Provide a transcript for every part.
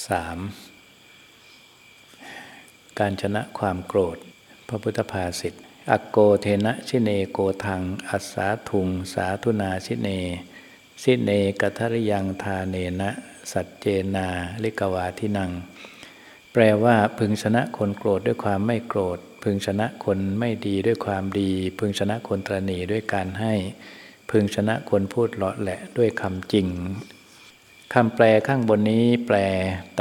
3. การชนะความโกรธ พระพุทธภาษิตอโกเทนะชิเนโกทัง อัสสาทุง สาธุนาชิเน ชิเนกัทริยังทาเนนะ สัจเจนาลิกวาทินัง แปลว่าพึงชนะคนโกรธด้วยความไม่โกรธ พึงชนะคนไม่ดีด้วยความดี พึงชนะคนตรณีด้วยการให้ พึงชนะคนพูดเลาะแหละด้วยคำจริง คำแปลข้างบนนี้แปล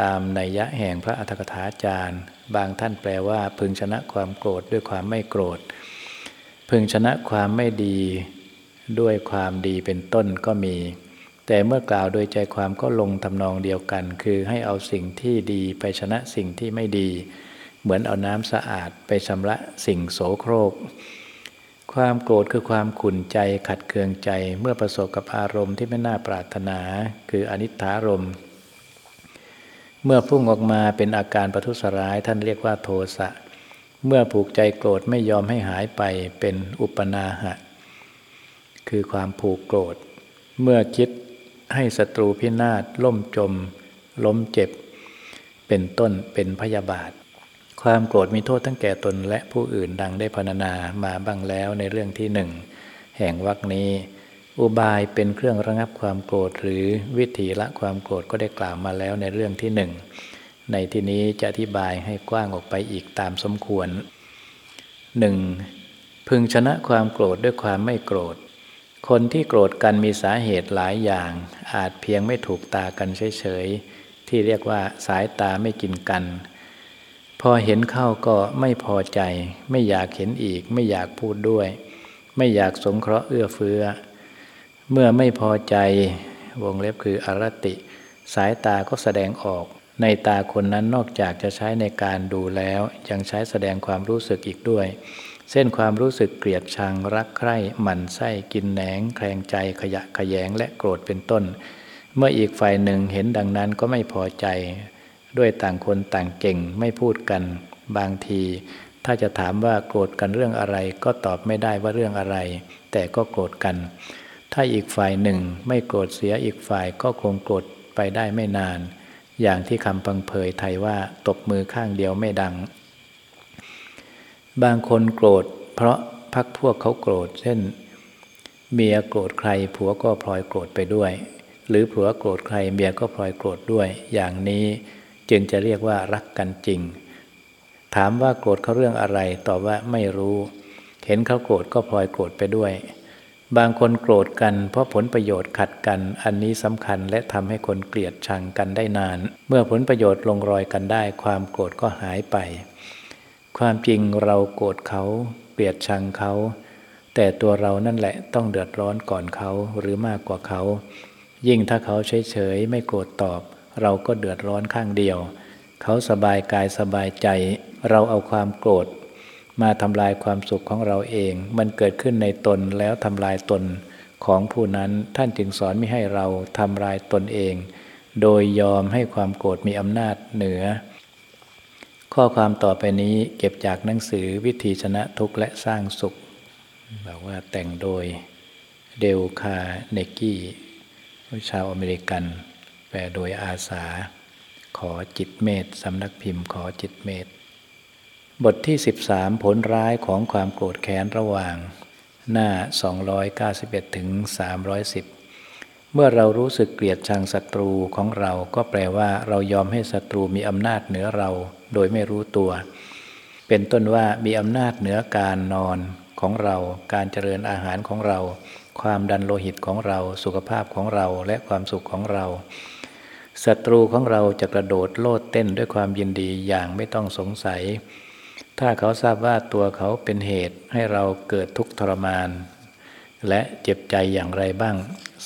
ตามนัยยะแห่งพระอัฏฐกถาจารย์ บางท่านแปลว่าพึงชนะความโกรธด้วยความไม่โกรธ พึงชนะความไม่ดีด้วยความดีเป็นต้นก็มี แต่เมื่อกล่าวโดยใจความก็ลงทำนองเดียวกัน คือให้เอาสิ่งที่ดีไปชนะสิ่งที่ไม่ดี เหมือนเอาน้ำสะอาดไปชำระสิ่งโสโครก ความโกรธคือความขุ่นใจขัดเคืองใจ เมื่อประสบกับอารมณ์ที่ไม่น่าปรารถนา คืออนิจฐารมณ์เมื่อพุ่งออกมาเป็นอาการประทุษร้ายท่านเรียกว่าโทสะ เมื่อผูกใจโกรธไม่ยอมให้หายไปเป็นอุปนาหะ คือความผูกโกรธ เมื่อคิดให้ศัตรูพินาศล่มจม ล้มเจ็บ เป็นต้นเป็นพยาบาท ความโกรธมีโทษทั้งแก่ตนและผู้อื่นดังได้พรรณนามาบ้างแล้วในเรื่องที่หนึ่งแห่งวรรคนี้ อุบายเป็นเครื่องระงับความโกรธหรือวิธีละความโกรธก็ได้กล่าวมาแล้วในเรื่องที่หนึ่งในที่นี้จะอธิบายให้กว้างออกไปอีกตามสมควรหนึ่งพึงชนะความโกรธด้วยความไม่โกรธ คนที่โกรธกันมีสาเหตุหลายอย่าง อาจเพียงไม่ถูกตากันเฉยๆที่เรียกว่าสายตาไม่กินกัน พอเห็นเข้าก็ไม่พอใจ ไม่อยากเห็นอีก ไม่อยากพูดด้วย ไม่อยากสงเคราะห์เอื้อเฟื้อ เมื่อไม่พอใจวงเล็บคืออรติ สายตาก็แสดงออก ในตาคนนั้นนอกจากจะใช้ในการดูแล้ว ยังใช้แสดงความรู้สึกอีกด้วย เส้นความรู้สึกเกลียดชังรักใคร่หมั่นไส้กินแหนงแคลงใจขยะขยงและโกรธเป็นต้น เมื่ออีกฝ่ายหนึ่งเห็นดังนั้นก็ไม่พอใจ ด้วยต่างคนต่างเก่งไม่พูดกันบางที ถ้าจะถามว่าโกรธกันเรื่องอะไร ก็ตอบไม่ได้ว่าเรื่องอะไร แต่ก็โกรธกัน ถ้าอีกฝ่ายหนึ่งไม่โกรธเสียอีกฝ่ายก็คงโกรธไปได้ไม่นาน อย่างที่คำพังเพยไทยว่าตบมือข้างเดียวไม่ดัง บางคนโกรธ เพราะพักพวกเขาโกรธ เช่น เมียโกรธใครผัวก็พลอยโกรธไปด้วย หรือผัวโกรธใครเมียก็พลอยโกรธด้วย อย่างนี้ จึงจะเรียกว่ารักกันจริง ถามว่าโกรธเขาเรื่องอะไร ตอบว่าไม่รู้ เห็นเขาโกรธก็พลอยโกรธไปด้วย บางคนโกรธกัน เพราะผลประโยชน์ขัดกัน อันนี้สำคัญและทำให้คนเกลียดชังกันได้นาน เมื่อผลประโยชน์ลงรอยกันได้ ความโกรธก็หายไป ความจริงเราโกรธเขา เกลียดชังเขา แต่ตัวเรานั่นแหละต้องเดือดร้อนก่อนเขาหรือมากกว่าเขา ยิ่งถ้าเขาเฉยๆไม่โกรธตอบ เราก็เดือดร้อนข้างเดียว เขาสบายกายสบายใจ เราเอาความโกรธ มาทำลายความสุขของเราเอง มันเกิดขึ้นในตนแล้วทำลายตนของผู้นั้นท่านจึงสอนไม่ให้เราทำลายตนเอง โดยยอมให้ความโกรธมีอำนาจเหนือ ข้อความต่อไปนี้เก็บจากหนังสือวิธีชนะทุกข์และสร้างสุขบอกว่าแต่งโดยเดลคาร์เนกีชาวอเมริกัน แปลโดยอาษา ขอจิตต์เมตต์ สำนักพิมพ์ขอจิตต์เมตต์ บทที่ 13 ผลร้ายของความโกรธแค้นระหว่าง หน้า 291ถึง310 เมื่อเรารู้สึกเกลียดชังศัตรูของเราก็แปลว่าเรายอมให้ศัตรูมีอำนาจเหนือเราโดยไม่รู้ตัว เป็นต้นว่ามีอำนาจเหนือการนอนของเรา การเจริญอาหารของเรา ความดันโลหิตของเรา สุขภาพของเราและความสุขของเรา ศัตรูของเราจะกระโดดโลดเต้นด้วยความยินดีอย่างไม่ต้องสงสัย ถ้าเขาทราบว่าตัวเขาเป็นเหตุให้เราเกิดทุกข์ทรมาน และเจ็บใจอย่างไรบ้าง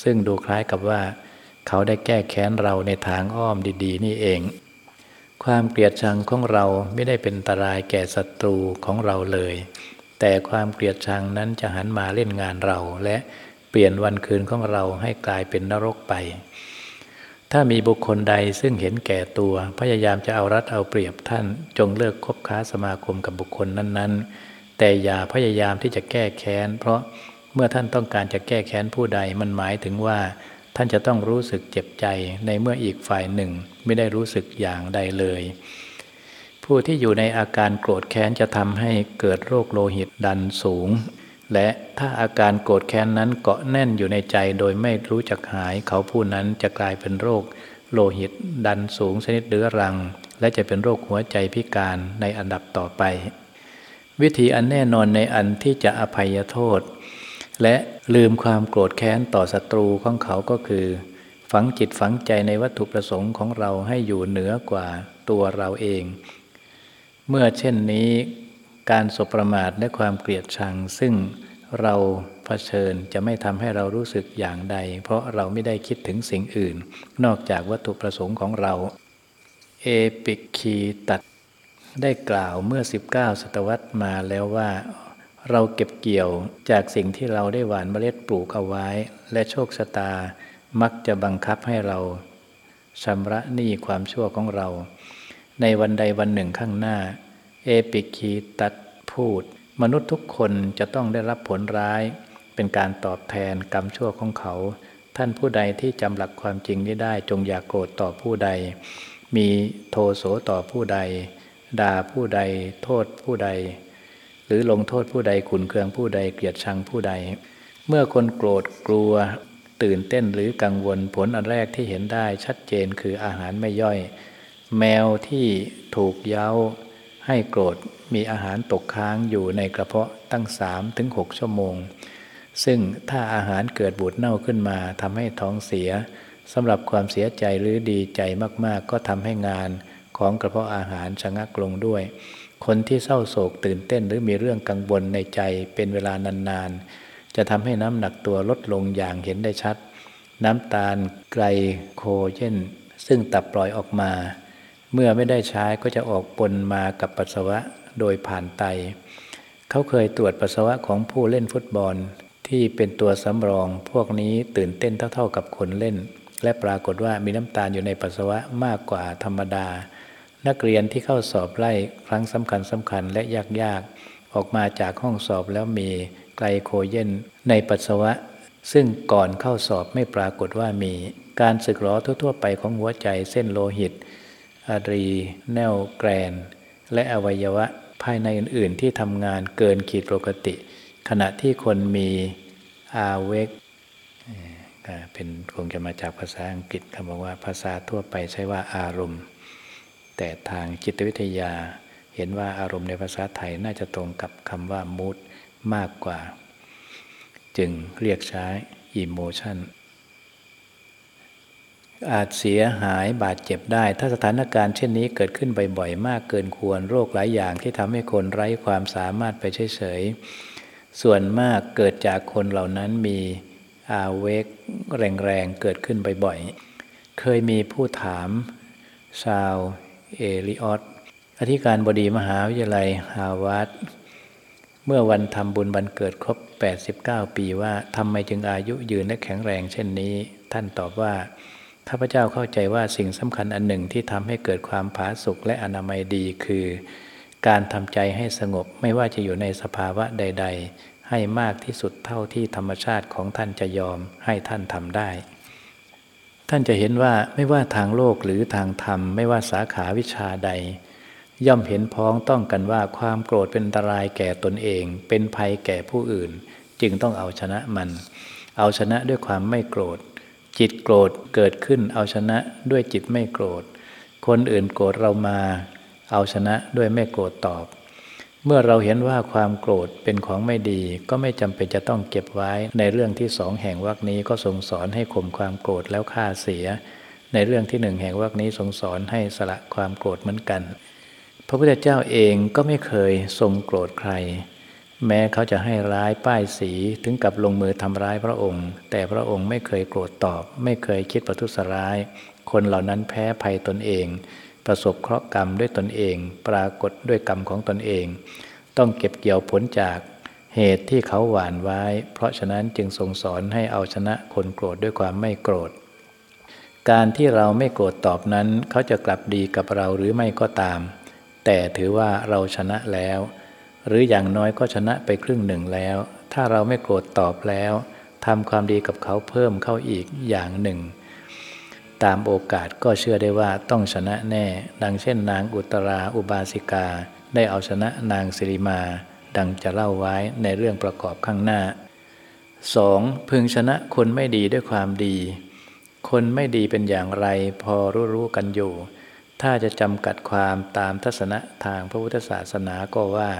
ซึ่งดูคล้ายกับว่า เขาได้แก้แค้นเราในทางอ้อมดี ๆ นี่เอง ความเกลียดชังของเราไม่ได้เป็นอันตรายแก่ศัตรูของเราเลย แต่ความเกลียดชังนั้นจะหันมาเล่นงานเรา และเปลี่ยนวันคืนของเราให้กลายเป็นนรกไป ถ้ามีบุคคลใดซึ่งเห็นแก่ตัว พยายามจะเอารัดเอาเปรียบท่านจงเลิกคบค้าสมาคมกับบุคคลนั้น ๆ แต่อย่าพยายามที่จะแก้แค้น เพราะเมื่อท่านต้องการจะแก้แค้นผู้ใดมันหมายถึงว่า ท่านจะต้องรู้สึกเจ็บใจในเมื่ออีกฝ่ายหนึ่งไม่ได้รู้สึกอย่างใดเลย ผู้ที่อยู่ในอาการโกรธแค้นจะทำให้เกิดโรคโลหิตดันสูง และถ้าอาการโกรธแค้นนั้นเกาะแน่นอยู่ในใจโดยไม่รู้จักหาย เขาผู้นั้นจะกลายเป็นโรค โลหิต ดันสูงชนิดเรื้อรัง และจะเป็นโรคหัวใจพิการในอันดับต่อไป วิธีอันแน่นอนในอันที่จะอภัยโทษ และลืมความโกรธแค้นต่อศัตรูของเขาก็คือ ฝังจิตฝังใจในวัตถุประสงค์ของเราให้อยู่เหนือกว่าตัวเราเอง เมื่อเช่นนี้ การสบประมาทและความเกลียดชัง ซึ่งเราเผชิญจะไม่ทำให้เรารู้สึกอย่างใด เพราะเราไม่ได้คิดถึงสิ่งอื่น นอกจากวัตถุประสงค์ของเรา เอปิคีตัดได้กล่าวเมื่อ 19 ศตวรรษมาแล้วว่า เราเก็บเกี่ยวจากสิ่งที่เราได้หว่านเมล็ดปลูกเอาไว้ และโชคชะตามักจะบังคับให้เราชำระหนี้ความชั่วของเรา ในวันใดวันหนึ่งข้างหน้า เอปิคีตัดพูด มนุษย์ทุกคนจะต้องได้รับผลร้าย เป็นการตอบแทนกรรมชั่วของเขา ท่านผู้ใดที่จำหลักความจริงนี้ได้จงอย่ากโกรธต่อผู้ใด มีโทโสต่อผู้ใด ด่าผู้ใด โทษผู้ใด หรือลงโทษผู้ใดขุนเคืองผู้ใดเกลียดชังผู้ใด เมื่อคนโกรธกลัว ตื่นเต้นหรือกังวลผลอันแรกที่เห็นได้ชัดเจนคืออาหารไม่ย่อย แมวที่ถูกเย้า ให้โกรธมีอาหารตกค้างอยู่ในกระเพาะตั้งสามถึงหกชั่วโมง ซึ่งถ้าอาหารเกิดบูดเน่าขึ้นมาทำให้ท้องเสียสำหรับความเสียใจหรือดีใจมากๆ ก็ทำให้งานของกระเพาะอาหารชะงักลงด้วย คนที่เศร้าโศกตื่นเต้นหรือมีเรื่องกังวลในใจเป็นเวลานานๆ จะทำให้น้ำหนักตัวลดลงอย่างเห็นได้ชัด น้ำตาลไกลโคเจนซึ่งตับปล่อยออกมา เมื่อไม่ได้ใช้ก็จะออกปนมากับปัสสาวะโดยผ่านไต เขาเคยตรวจปัสสาวะของผู้เล่นฟุตบอล ที่เป็นตัวสำรอง พวกนี้ตื่นเต้นเท่า ๆกับคนเล่น และปรากฏว่ามีน้ำตาลอยู่ในปัสสาวะมากกว่าธรรมดา นักเรียนที่เข้าสอบไล่ครั้งสำคัญสำคัญและยากๆ ออกมาจากห้องสอบแล้วมีไกลโคเจนในปัสสาวะ ซึ่งก่อนเข้าสอบไม่ปรากฏว่ามีการสึกหรอทั่ว ๆ ไปของหัวใจเส้นโลหิต อรี แนลแกรน และอวัยวะภายในอื่นๆ ที่ทำงานเกินขีดปกติ ขณะที่คนมีอาเวกเป็นคงจะมาจากภาษาอังกฤษคำบอกว่าภาษาทั่วไปใช้ว่าอารมณ์ แต่ทางจิตวิทยาเห็นว่าอารมณ์ในภาษาไทยน่าจะตรงกับคำว่ามูดมากกว่า จึงเรียกใช้ emotion อาจเสียหายบาดเจ็บได้ ถ้าสถานการณ์เช่นนี้เกิดขึ้นบ่อยๆ มากเกินควรโรคหลายอย่างที่ทำให้คนไร้ความสามารถไปเฉยๆ ส่วนมากเกิดจากคนเหล่านั้นมีอาเวกแรงๆ เกิดขึ้นบ่อยๆ เคยมีผู้ถามชาวเอลิออตอธิการบดีมหาวิทยาลัยฮาวาดเมื่อวันทำบุญบันเกิดครบ 89 ปีว่าทำไมจึงอายุยืนและแข็งแรงเช่นนี้ ท่านตอบว่า ข้าพเจ้าเข้าใจว่าสิ่งสำคัญอันหนึ่งที่ทำให้เกิดความผาสุกและอนามัยดีคือ การทำใจให้สงบไม่ว่าจะอยู่ในสภาวะใด ๆ ให้มากที่สุดเท่าที่ธรรมชาติของท่านจะยอมให้ท่านทำได้ ท่านจะเห็นว่าไม่ว่าทางโลกหรือทางธรรม ไม่ว่าสาขาวิชาใด ย่อมเห็นพ้องต้องกันว่าความโกรธเป็นอันตรายแก่ตนเอง เป็นภัยแก่ผู้อื่น จึงต้องเอาชนะมัน เอาชนะด้วยความไม่โกรธ จิตโกรธเกิดขึ้นเอาชนะด้วยจิตไม่โกรธ คนอื่นโกรธเรามา เอาชนะด้วยไม่โกรธตอบ เมื่อเราเห็นว่าความโกรธเป็นของไม่ดี ก็ไม่จำเป็นจะต้องเก็บไว้ ในเรื่องที่สองแห่งวรรคนี้ก็ทรงสอนให้ข่มความโกรธแล้วฆ่าเสีย ในเรื่องที่หนึ่งแห่งวรรคนี้ทรงสอนให้สละความโกรธเหมือนกัน พระพุทธเจ้าเองก็ไม่เคยทรงโกรธใคร แม้เขาจะให้ร้ายป้ายสีถึงกับลงมือทำร้ายพระองค์ แต่พระองค์ไม่เคยโกรธตอบ ไม่เคยคิดประทุษร้าย คนเหล่านั้นแพ้ภัยตนเอง ประสบเคราะห์กรรมด้วยตนเอง ปรากฏด้วยกรรมของตนเอง ต้องเก็บเกี่ยวผลจากเหตุที่เขาหวานไว้ เพราะฉะนั้นจึงทรงสอนให้เอาชนะคนโกรธด้วยความไม่โกรธ การที่เราไม่โกรธตอบนั้น เขาจะกลับดีกับเราหรือไม่ก็ตาม แต่ถือว่าเราชนะแล้ว หรืออย่างน้อยก็ชนะไปครึ่งหนึ่งแล้ว ถ้าเราไม่โกรธตอบแล้วทำความดีกับเขาเพิ่มเข้าอีกอย่างหนึ่ง ตามโอกาสก็เชื่อได้ว่าต้องชนะแน่ ดังเช่นนางอุตราอุบาสิกา ได้เอาชนะนางสิริมา ดังจะเล่าไว้ในเรื่องประกอบข้างหน้า 2. พึงชนะคนไม่ดีด้วยความดี คนไม่ดีเป็นอย่างไรพอรู้ๆกันอยู่ ถ้าจะจำกัดความตามทัศนะทางพระพุทธศาสนาก็ว่า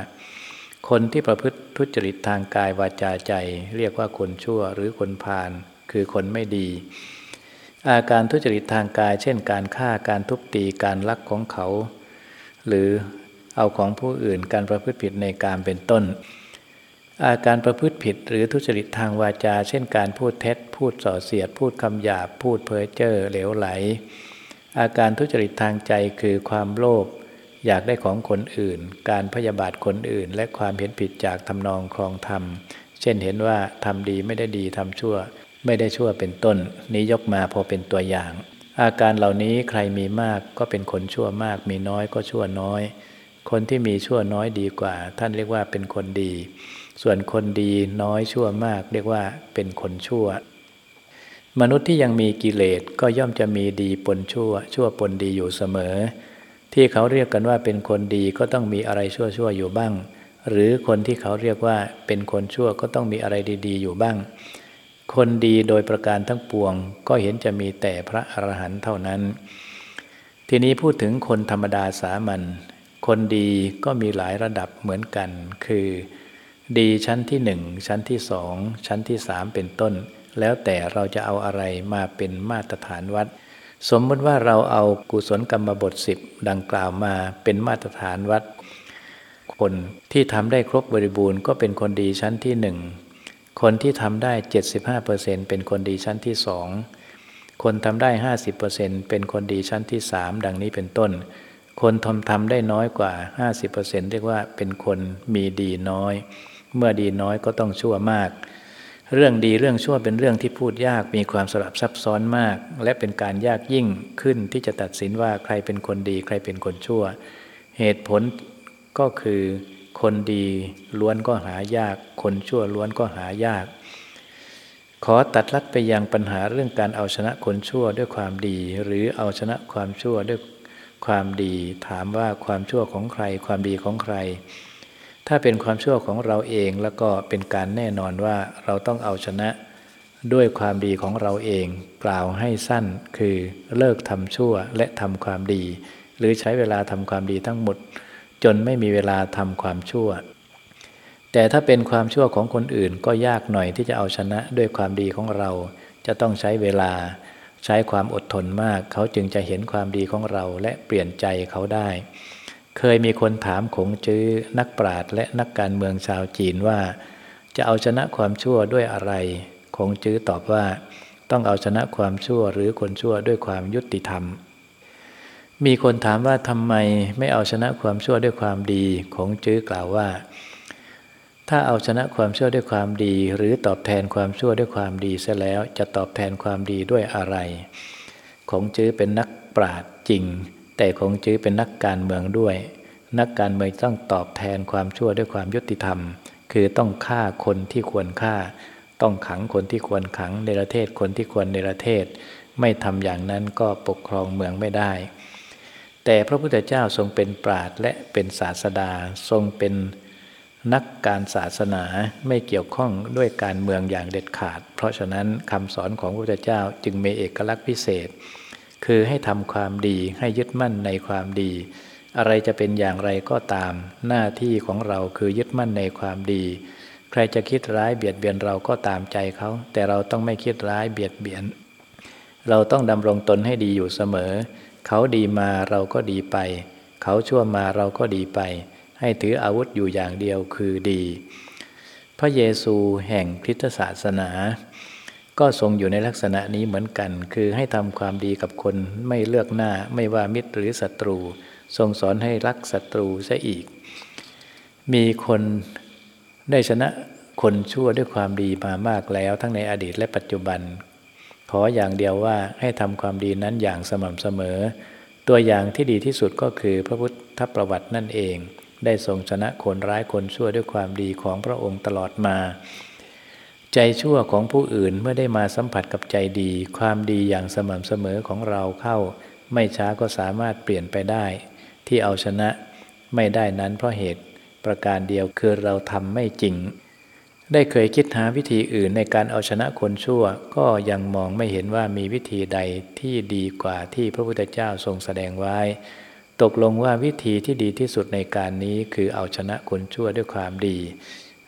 คนที่ประพฤติทุจริตทางกายวาจาใจ เรียกว่าคนชั่วหรือคนพาลคือคนไม่ดี อาการทุจริตทางกาย เช่น การฆ่าการทุบตีการลักของเขา หรือเอาของผู้อื่นการประพฤติผิดในการเป็นต้น อาการประพฤติผิดหรือทุจริตทางวาจา เช่น การพูดเท็จ พูดส่อเสียด พูดคำหยาบพูดเพ้อเจ้อเหลวไหล อาการทุจริตทางใจคือความโลภ อยากได้ของคนอื่น การพยาบาทคนอื่น และความเห็นผิดจากทำนองครองธรรม เช่นเห็นว่าทำดีไม่ได้ดีทำชั่ว ไม่ได้ชั่วเป็นต้น นี้ยกมาพอเป็นตัวอย่าง อาการเหล่านี้ใครมีมากก็เป็นคนชั่วมาก มีน้อยก็ชั่วน้อย คนที่มีชั่วน้อยดีกว่า ท่านเรียกว่าเป็นคนดี ส่วนคนดีน้อยชั่วมาก เรียกว่าเป็นคนชั่ว มนุษย์ที่ยังมีกิเลสก็ย่อมจะมีดีปนชั่ว ชั่วปนดีอยู่เสมอ ที่เขาเรียกกันว่าเป็นคนดีก็ต้องมีอะไรชั่วชั่วอยู่บ้าง หรือคนที่เขาเรียกว่าเป็นคนชั่วก็ต้องมีอะไรดี ๆ อยู่บ้าง คนดีโดยประการทั้งปวง ก็เห็นจะมีแต่พระอรหันต์เท่านั้น ทีนี้พูดถึงคนธรรมดาสามัญคนดีก็มีหลายระดับเหมือนกัน คือ ดีชั้นที่หนึ่งชั้นที่สองชั้นที่สามเป็นต้น แล้วแต่เราจะเอาอะไรมาเป็นมาตรฐานวัด สมมติว่าเราเอากุศลกรรมบทสิบดังกล่าวมาเป็นมาตรฐานวัด คนที่ทำได้ครบบริบูรณ์ก็เป็นคนดีชั้นที่หนึ่งคนที่ทำได้ 75%เป็นคนดีชั้นที่สองคนทำได้ 50%เป็นคนดีชั้นที่สามดังนี้เป็นต้น คนทำทำได้น้อยกว่า 50%เรียกว่าเป็นคนมีดีน้อย เมื่อดีน้อยก็ต้องชั่วมาก เรื่องดีเรื่องชั่วเป็นเรื่องที่พูดยากมีความสลับซับซ้อนมาก และเป็นการยากยิ่งขึ้นที่จะตัดสินว่าใครเป็นคนดี ใครเป็นคนชั่ว เหตุผลก็คือคนดีล้วนก็หายาก คนชั่วล้วนก็หายาก ขอตัดลัดไปยังปัญหาเรื่องการเอาชนะคนชั่วด้วยความดี หรือเอาชนะความชั่วด้วยความดี ถามว่าความชั่วของใคร ความดีของใคร ถ้าเป็นความชั่วของเราเองแล้วก็เป็นการแน่นอนว่าเราต้องเอาชนะด้วยความดีของเราเอง กล่าวให้สั้นคือเลิกทำชั่วและทำความดี หรือใช้เวลาทำความดีทั้งหมด จนไม่มีเวลาทำความชั่ว แต่ถ้าเป็นความชั่วของคนอื่นก็ยากหน่อยที่จะเอาชนะด้วยความดีของเรา จะต้องใช้เวลา ใช้ความอดทนมาก เขาจึงจะเห็นความดีของเราและเปลี่ยนใจเขาได้ เคยมีคนถามขงจื้อนักปราชญ์และนักการเมืองชาวจีนว่า จะเอาชนะความชั่วด้วยอะไรคงจื้อตอบว่า ต้องเอาชนะความชั่วหรือคนชั่วด้วยความยุติธรรม มีคนถามว่าทำไมไม่เอาชนะความชั่วด้วยความดีคงจื้อกล่าวว่า ถ้าเอาชนะความชั่วด้วยความดี หรือตอบแทนความชั่วด้วยความดีเสียแล้วจะตอบแทนความดีด้วยอะไรคงจื้อเป็นนักปราชญ์จริง แต่คงจื้อเป็นนักการเมืองด้วย นักการเมืองต้องตอบแทนความชั่วด้วยความยุติธรรม คือต้องฆ่าคนที่ควรฆ่า ต้องขังคนที่ควรขังในประเทศคนที่ควรในประเทศ ไม่ทำอย่างนั้นก็ปกครองเมืองไม่ได้ แต่พระพุทธเจ้าทรงเป็นปราดและเป็นศาสดาทรงเป็นนักการศาสนาไม่เกี่ยวข้องด้วยการเมืองอย่างเด็ดขาด เพราะฉะนั้นคำสอนของพระพุทธเจ้าจึงมีเอกลักษณ์พิเศษ คือให้ทำความดีให้ยึดมั่นในความดี อะไรจะเป็นอย่างไรก็ตาม หน้าที่ของเราคือยึดมั่นในความดี ใครจะคิดร้ายเบียดเบียนเราก็ตามใจเขา แต่เราต้องไม่คิดร้ายเบียดเบียน เราต้องดำรงตนให้ดีอยู่เสมอ เขาดีมาเราก็ดีไป เขาชั่วมาเราก็ดีไป ให้ถืออาวุธอยู่อย่างเดียวคือดี พระเยซูแห่งคริสตศาสนา ก็ทรงอยู่ในลักษณะนี้เหมือนกัน คือให้ทำความดีกับคนไม่เลือกหน้าไม่ว่ามิตรหรือศัตรู ทรงสอนให้รักศัตรูซะอีก มีคนได้ชนะคนชั่วด้วยความดีมามากแล้ว ทั้งในอดีตและปัจจุบัน ขออย่างเดียวว่าให้ทำความดีนั้นอย่างสม่ำเสมอ ตัวอย่างที่ดีที่สุดก็คือพระพุทธประวัตินั่นเอง ได้ทรงชนะคนร้ายคนชั่วด้วยความดีของพระองค์ตลอดมา ใจชั่วของผู้อื่นเมื่อได้มาสัมผัสกับใจดี ความดีอย่างสม่ำเสมอของเราเข้า ไม่ช้าก็สามารถเปลี่ยนไปได้ ที่เอาชนะไม่ได้นั้นเพราะเหตุประการเดียวคือเราทำไม่จริง ได้เคยคิดหาวิธีอื่นในการเอาชนะคนชั่ว ก็ยังมองไม่เห็นว่ามีวิธีใดที่ดีกว่าที่พระพุทธเจ้าทรงแสดงไว้ ตกลงว่าวิธีที่ดีที่สุดในการนี้คือเอาชนะคนชั่วด้วยความดี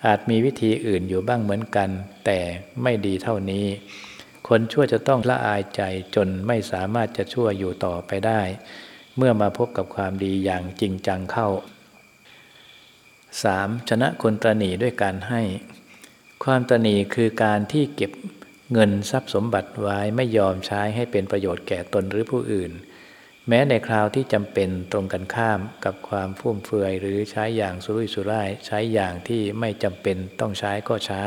อาจมีวิธีอื่นอยู่บ้างเหมือนกัน แต่ไม่ดีเท่านี้ คนชั่วจะต้องละอายใจจนไม่สามารถจะชั่วอยู่ต่อไปได้ เมื่อมาพบกับความดีอย่างจริงจังเข้า 3. ชนะคนตรณีด้วยการให้ ความตรณีคือการที่เก็บเงินทรัพย์สมบัติไว้ไม่ยอมใช้ให้เป็นประโยชน์แก่ตนหรือผู้อื่น แม้ในคราวที่จำเป็นตรงกันข้ามกับความฟุ่มเฟือยหรือใช้อย่างสุรุ่ยสุร่ายใช้อย่างที่ไม่จำเป็นต้องใช้ก็ใช้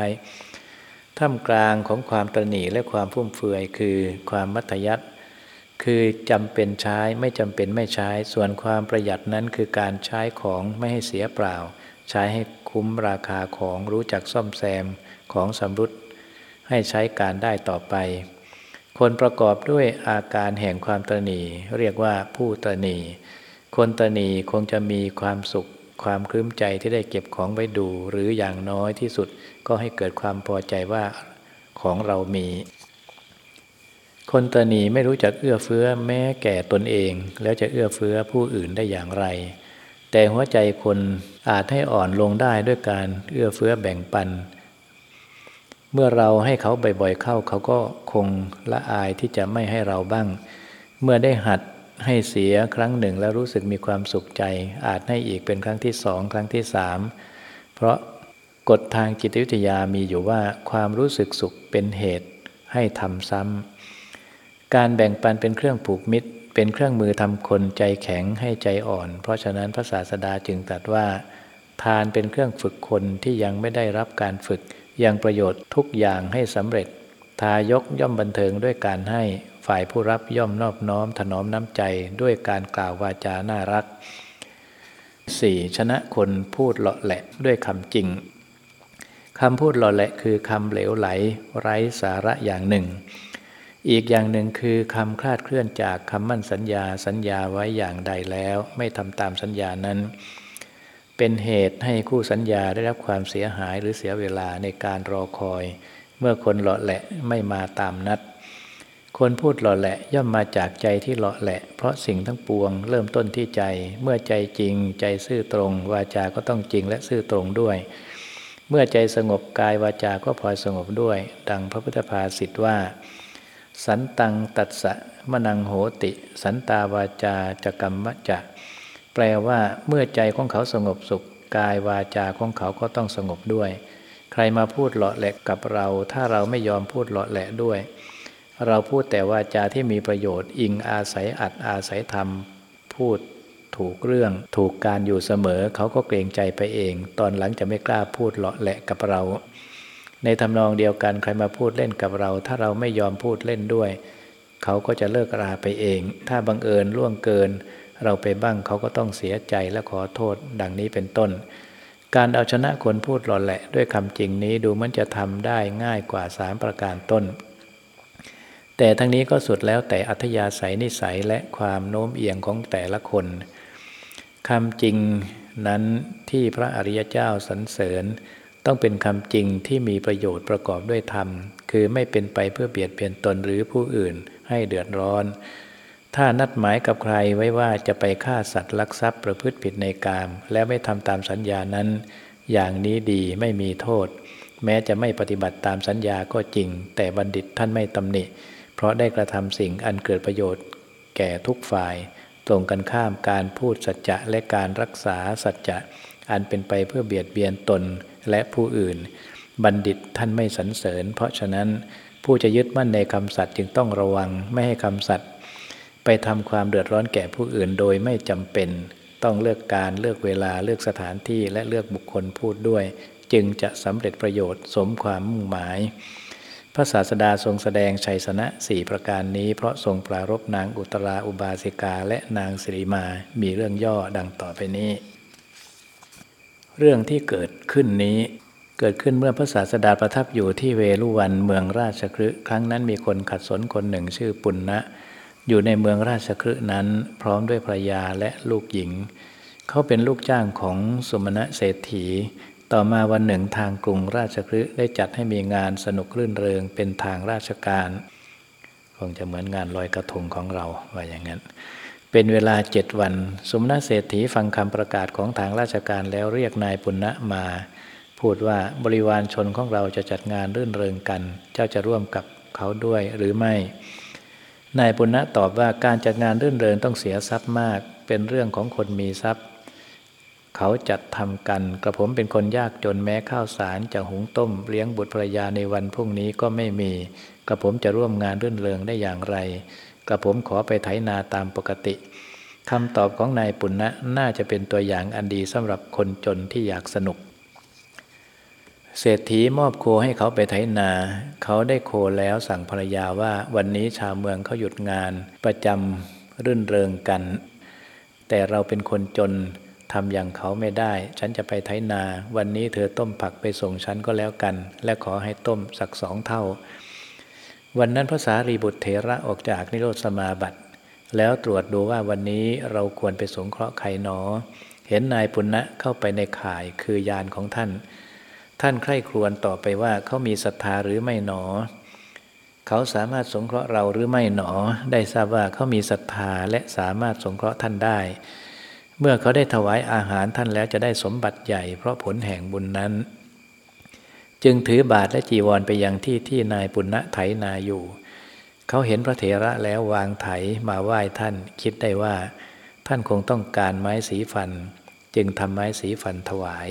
ท่ามกลางของความตรณีและความฟุ่มเฟือยคือความมัธยัติคือจำเป็นใช้ไม่จำเป็นไม่ใช้ ส่วนความประหยัดนั้นคือการใช้ของไม่ให้เสียเปล่า ใช้ให้คุ้มราคาของรู้จักซ่อมแซมของสำรุดให้ใช้การได้ต่อไป คนประกอบด้วยอาการแห่งความตรณีเรียกว่าผู้ตรณีคนตรณีคงจะมีความสุข ความคลื้มใจที่ได้เก็บของไว้ดู หรืออย่างน้อยที่สุดก็ให้เกิดความพอใจว่าของเรามี คนตรณีไม่รู้จักเอื้อเฟื้อแม้แก่ตนเอง แล้วจะเอื้อเฟื้อผู้อื่นได้อย่างไร แต่หัวใจคนอาจให้อ่อนลงได้ด้วยการเอื้อเฟื้อแบ่งปัน เมื่อเราให้เขาบ่อยๆเข้า เขาก็คงละอายที่จะไม่ให้เราบ้าง เมื่อได้หัดให้เสียครั้งหนึ่งแล้วรู้สึกมีความสุขใจ อาจให้อีกเป็นครั้งที่สองครั้งที่สามเพราะกฎทางจิตวิทยามีอยู่ว่าความรู้สึกสุขเป็นเหตุให้ทำซ้ำการแบ่งปันเป็นเครื่องผูกมิตร เป็นเครื่องมือทำคนใจแข็งให้ใจอ่อน เพราะฉะนั้นพระศาสดาจึงตรัสว่า ทานเป็นเครื่องฝึกคนที่ยังไม่ได้รับการฝึก ยังประโยชน์ทุกอย่างให้สำเร็จ ทายกย่อมบันเทิงด้วยการให้ฝ่ายผู้รับย่อมนอบน้อมถนอมน้ำใจด้วยการกล่าววาจาน่ารัก 4. ชนะคนพูดเลาะแหละด้วยคำจริงคำพูดหล่อแหละคือคำเหลวไหล ไร้สาระอย่างหนึ่ง อีกอย่างหนึ่งคือคำคลาดเคลื่อนจากคำมั่นสัญญาสัญญาไว้อย่างใดแล้ว ไม่ทำตามสัญญานั้น เป็นเหตุให้คู่สัญญาได้รับความเสียหายหรือเสียเวลาในการรอคอย เมื่อคนหล่อแหละไม่มาตามนัด คนพูดหล่อแหละย่อมมาจากใจที่หล่อแหละ เพราะสิ่งทั้งปวงเริ่มต้นที่ใจ เมื่อใจจริง ใจซื่อตรง วาจาก็ต้องจริงและซื่อตรงด้วย เมื่อใจสงบกายวาจาก็พลอยสงบด้วย ดังพระพุทธภาษิตว่า สันตังตัดสะมนังโหติ สันตาวาจาจกรรมจะ แปลว่าเมื่อใจของเขาสงบสุข กายวาจาของเขาก็ต้องสงบด้วย ใครมาพูดเลาะแหลกกับเรา ถ้าเราไม่ยอมพูดเลาะแหละด้วย เราพูดแต่วาจาที่มีประโยชน์ อิงอาศัยอัดอาศัยธรรม พูดถูกเรื่องถูกการอยู่เสมอ เขาก็เกรงใจไปเอง ตอนหลังจะไม่กล้าพูดเลาะแหละกับเรา ในทำนองเดียวกันใครมาพูดเล่นกับเรา ถ้าเราไม่ยอมพูดเล่นด้วย เขาก็จะเลิกราไปเอง ถ้าบังเอิญล่วงเกิน เราไปบ้างเขาก็ต้องเสียใจและขอโทษดังนี้เป็นต้น การเอาชนะคนพูดหล่อแหละด้วยคำจริงนี้ดูมันจะทำได้ง่ายกว่าสามประการต้น แต่ทั้งนี้ก็สุดแล้วแต่อัธยาศัยนิสัยและความโน้มเอียงของแต่ละคนคำจริงนั้นที่พระอริยเจ้าสรรเสริญ ต้องเป็นคำจริงที่มีประโยชน์ประกอบด้วยธรรม คือไม่เป็นไปเพื่อเบียดเบียนตนหรือผู้อื่นให้เดือดร้อน ถ้านัดหมายกับใครไว้ว่าจะไปฆ่าสัตว์ลักทรัพย์ประพฤติผิดในกาม แล้วไม่ทำตามสัญญานั้น อย่างนี้ดีไม่มีโทษ แม้จะไม่ปฏิบัติตามสัญญาก็จริง แต่บัณฑิตท่านไม่ตำหนิ เพราะได้กระทำสิ่งอันเกิดประโยชน์ แก่ทุกฝ่าย ตรงกันข้ามการพูดสัจจะและการรักษาสัจจะ อันเป็นไปเพื่อเบียดเบียนตนและผู้อื่น บัณฑิตท่านไม่สรรเสริญ เพราะฉะนั้นผู้จะยึดมั่นในคำสัตย์จึงต้องระวังไม่ให้คำสัตย์ ไปทำความเดือดร้อนแก่ผู้อื่นโดยไม่จำเป็น ต้องเลือกการเลือกเวลาเลือกสถานที่และเลือกบุคคลพูดด้วย จึงจะสำเร็จประโยชน์สมความมุ่งหมาย พระศาสดาทรงแสดงชัยชนะสี่ประการนี้ เพราะทรงปรารบนางอุตราอุบาสิกาและนางสิริมา มีเรื่องย่อดังต่อไปนี้ เรื่องที่เกิดขึ้นนี้เกิดขึ้นเมื่อพระศาสดาประทับอยู่ที่เวลุวันเมืองราชคฤห์ครั้งนั้นมีคนขัดสนคนหนึ่งชื่อปุณณนะ อยู่ในเมืองราชคฤห์นั้น พร้อมด้วยภรรยาและลูกหญิง เขาเป็นลูกจ้างของสมณะเศรษฐี ต่อมาวันหนึ่งทางกรุงราชคฤห์ได้จัดให้มีงานสนุกรื่นเริงเป็นทางราชการ คงจะเหมือนงานลอยกระทงของเราว่าอย่างนั้น เป็นเวลาเจ็ดวัน สมณะเศรษฐีฟังคำประกาศของทางราชการแล้วเรียกนายปุณณะมา พูดว่าบริวารชนของเราจะจัดงานรื่นเริงกัน เจ้าจะร่วมกับเขาด้วยหรือไม่ นายปุณณะตอบว่าการจัดงานรื่นเริงต้องเสียทรัพย์มาก เป็นเรื่องของคนมีทรัพย์ เขาจัดทำกัน กระผมเป็นคนยากจนแม้ข้าวสารจะหุงต้มเลี้ยงบุตรภรรยาในวันพรุ่งนี้ก็ไม่มี กระผมจะร่วมงานรื่นเริงได้อย่างไร กระผมขอไปไถนาตามปกติคำตอบของนายปุณณะน่าจะเป็นตัวอย่างอันดีสำหรับคนจนที่อยากสนุก เศรษฐีมอบโคให้เขาไปไถนา เขาได้โคแล้วสั่งภรรยาว่าวันนี้ชาวเมืองเขาหยุดงานประจำรื่นเริงกัน แต่เราเป็นคนจนทำอย่างเขาไม่ได้ ฉันจะไปไถนา วันนี้เธอต้มผักไปส่งฉันก็แล้วกัน และขอให้ต้มสักสองเท่า วันนั้นพระสารีบุตรเถระออกจากนิโรธสมาบัติ แล้วตรวจดูว่าวันนี้เราควรไปสงเคราะห์ใครหนอ เห็นนายปุณณะเข้าไปในข่ายคือยานของท่าน ท่านใคร่ครวญต่อไปว่าเขามีศรัทธาหรือไม่หนอ เขาสามารถสงเคราะห์เราหรือไม่หนอ ได้ทราบว่าเขามีศรัทธาและสามารถสงเคราะห์ท่านได้ เมื่อเขาได้ถวายอาหารท่านแล้วจะได้สมบัติใหญ่เพราะผลแห่งบุญนั้น จึงถือบาทและจีวรไปยังที่ที่นายปุณณะไถนาอยู่ เขาเห็นพระเถระแล้ววางไถมาไหว้ท่าน คิดได้ว่า ท่านคงต้องการไม้สีฟัน จึงทำไม้สีฟันถวาย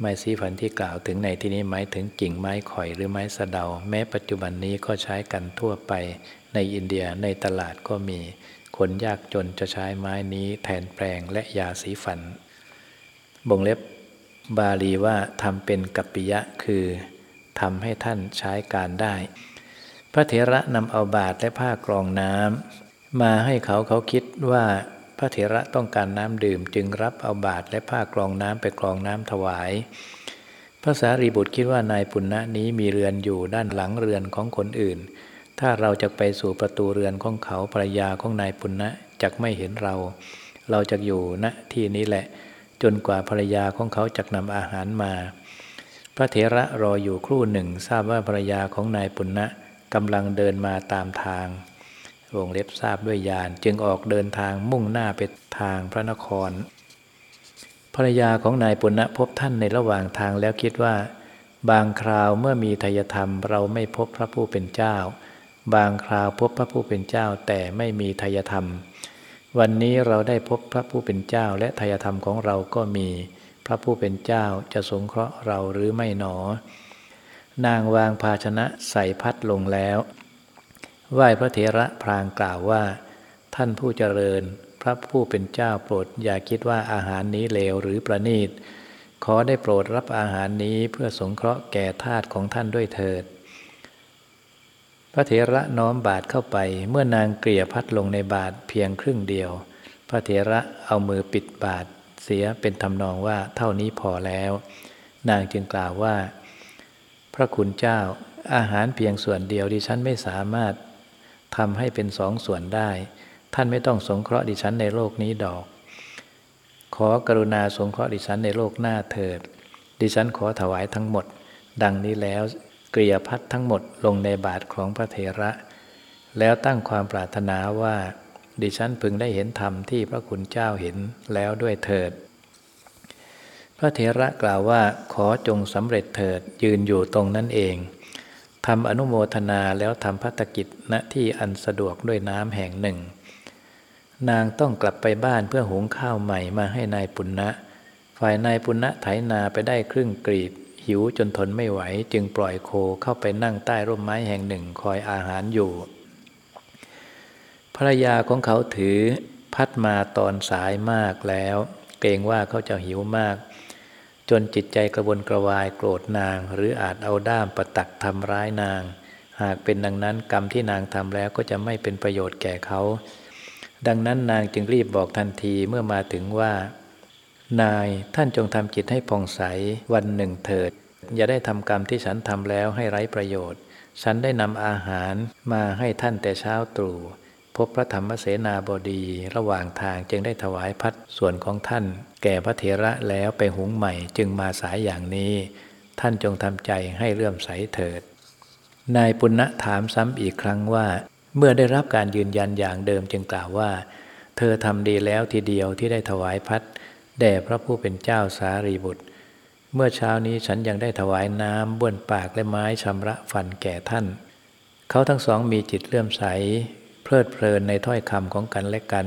ไม้สีฟันที่กล่าวถึงในที่นี้หมายถึงกิ่งไม้ข่อยหรือไม้สะเดา แม้ปัจจุบันนี้ก็ใช้กันทั่วไป ในอินเดียในตลาดก็มี คนยากจนจะใช้ไม้นี้แทนแปรงและยาสีฟันบ่งเล็บบาลีว่าทำเป็นกัปปิยะคือทำให้ท่านใช้การได้ พระเถระนำเอาบาทและผ้ากรองน้ำมาให้เขาเขาคิดว่า พระเถระต้องการน้ำดื่มจึงรับเอาบาตรและผ้ากรองน้ำไปกรองน้ำถวาย พระสารีบุตรคิดว่านายปุณณะนี้มีเรือนอยู่ด้านหลังเรือนของคนอื่น ถ้าเราจะไปสู่ประตูเรือนของเขาภรรยาของนายปุณณะจะไม่เห็นเรา เราจะอยู่ณที่นี้แหละ จนกว่าภรรยาของเขาจะนำอาหารมา พระเถระรออยู่ครู่หนึ่งทราบว่าภรรยาของนายปุณณะกำลังเดินมาตามทาง วงเล็บทราบด้วยญาณจึงออกเดินทางมุ่งหน้าไปทางพระนคร ภรรยาของนายปุณณะพบท่านในระหว่างทางแล้วคิดว่า บางคราวเมื่อมีทายธรรมเราไม่พบพระผู้เป็นเจ้า บางคราวพบพระผู้เป็นเจ้าแต่ไม่มีทายธรรม วันนี้เราได้พบพระผู้เป็นเจ้า และทายธรรมของเราก็มี พระผู้เป็นเจ้าจะสงเคราะห์เราหรือไม่หนอ นางวางภาชนะใส่พัดลงแล้ว ไหว้พระเถระพรางกล่าวว่า ท่านผู้เจริญ พระผู้เป็นเจ้าโปรดอย่าคิดว่าอาหารนี้เลวหรือประณีต ขอได้โปรดรับอาหารนี้เพื่อสงเคราะห์แก่ทาตของท่านด้วยเถิด พระเถระน้อมบาทเข้าไปเมื่อนางเกลี่ยพัดลงในบาทเพียงครึ่งเดียว พระเถระเอามือปิดบาทเสียเป็นทำนองว่าเท่านี้พอแล้ว นางจึงกล่าวว่า พระคุณเจ้าอาหารเพียงส่วนเดียวดิฉันไม่สามารถ ทำให้เป็นสองส่วนได้ ท่านไม่ต้องสงเคราะห์ดิฉันในโลกนี้ดอก ขอกรุณาสงเคราะห์ดิฉันในโลกหน้าเถิด ดิฉันขอถวายทั้งหมด ดังนี้แล้วเกลียพัดทั้งหมดลงในบาทของพระเถระ แล้วตั้งความปรารถนาว่า ดิฉันพึงได้เห็นธรรมที่พระคุณเจ้าเห็นแล้วด้วยเถิด พระเถระกล่าวว่าขอจงสำเร็จเถิดยืนอยู่ตรงนั้นเอง ทำอนุโมทนาแล้วทำพัฒกิจณที่อันสะดวกด้วยน้ำแห่งหนึ่ง นางต้องกลับไปบ้านเพื่อหุงข้าวใหม่มาให้นายปุณณะ ฝ่ายนายปุณณะไถนาไปได้ครึ่งกรีด หิวจนทนไม่ไหวจึงปล่อยโคเข้าไปนั่งใต้ร่มไม้แห่งหนึ่งคอยอาหารอยู่ ภรรยาของเขาถือพัดมาตอนสายมากแล้ว เกรงว่าเขาจะหิวมาก จนจิตใจกระวนกระวายโกรธนาง หรืออาจเอาด้ามประตักทำร้ายนาง หากเป็นดังนั้นกรรมที่นางทำแล้วก็จะไม่เป็นประโยชน์แก่เขา ดังนั้นนางจึงรีบบอกทันทีเมื่อมาถึงว่า นายท่านจงทำจิตให้ผ่องใสวันหนึ่งเถิด อย่าได้ทำกรรมที่ฉันทำแล้วให้ไร้ประโยชน์ ฉันได้นำอาหารมาให้ท่านแต่เช้าตรู่ พบพระธรรมเสนาบดีระหว่างทางจึงได้ถวายพัดส่วนของท่าน แก่พระเถระแล้วไปหุงใหม่จึงมาสายอย่างนี้ ท่านจงทำใจให้เลื่อมใสเถิด นายปุณณะถามซ้ำอีกครั้งว่า เมื่อได้รับการยืนยันอย่างเดิมจึงกล่าวว่า เธอทำดีแล้วทีเดียวที่ได้ถวายพัดแด่พระผู้เป็นเจ้าสารีบุตร เมื่อเช้านี้ฉันยังได้ถวายน้ำบ้วนปากและไม้ชำระฟันแก่ท่าน เขาทั้งสองมีจิตเลื่อมใส ลิดเพลินในถ้อยคำของกันและกัน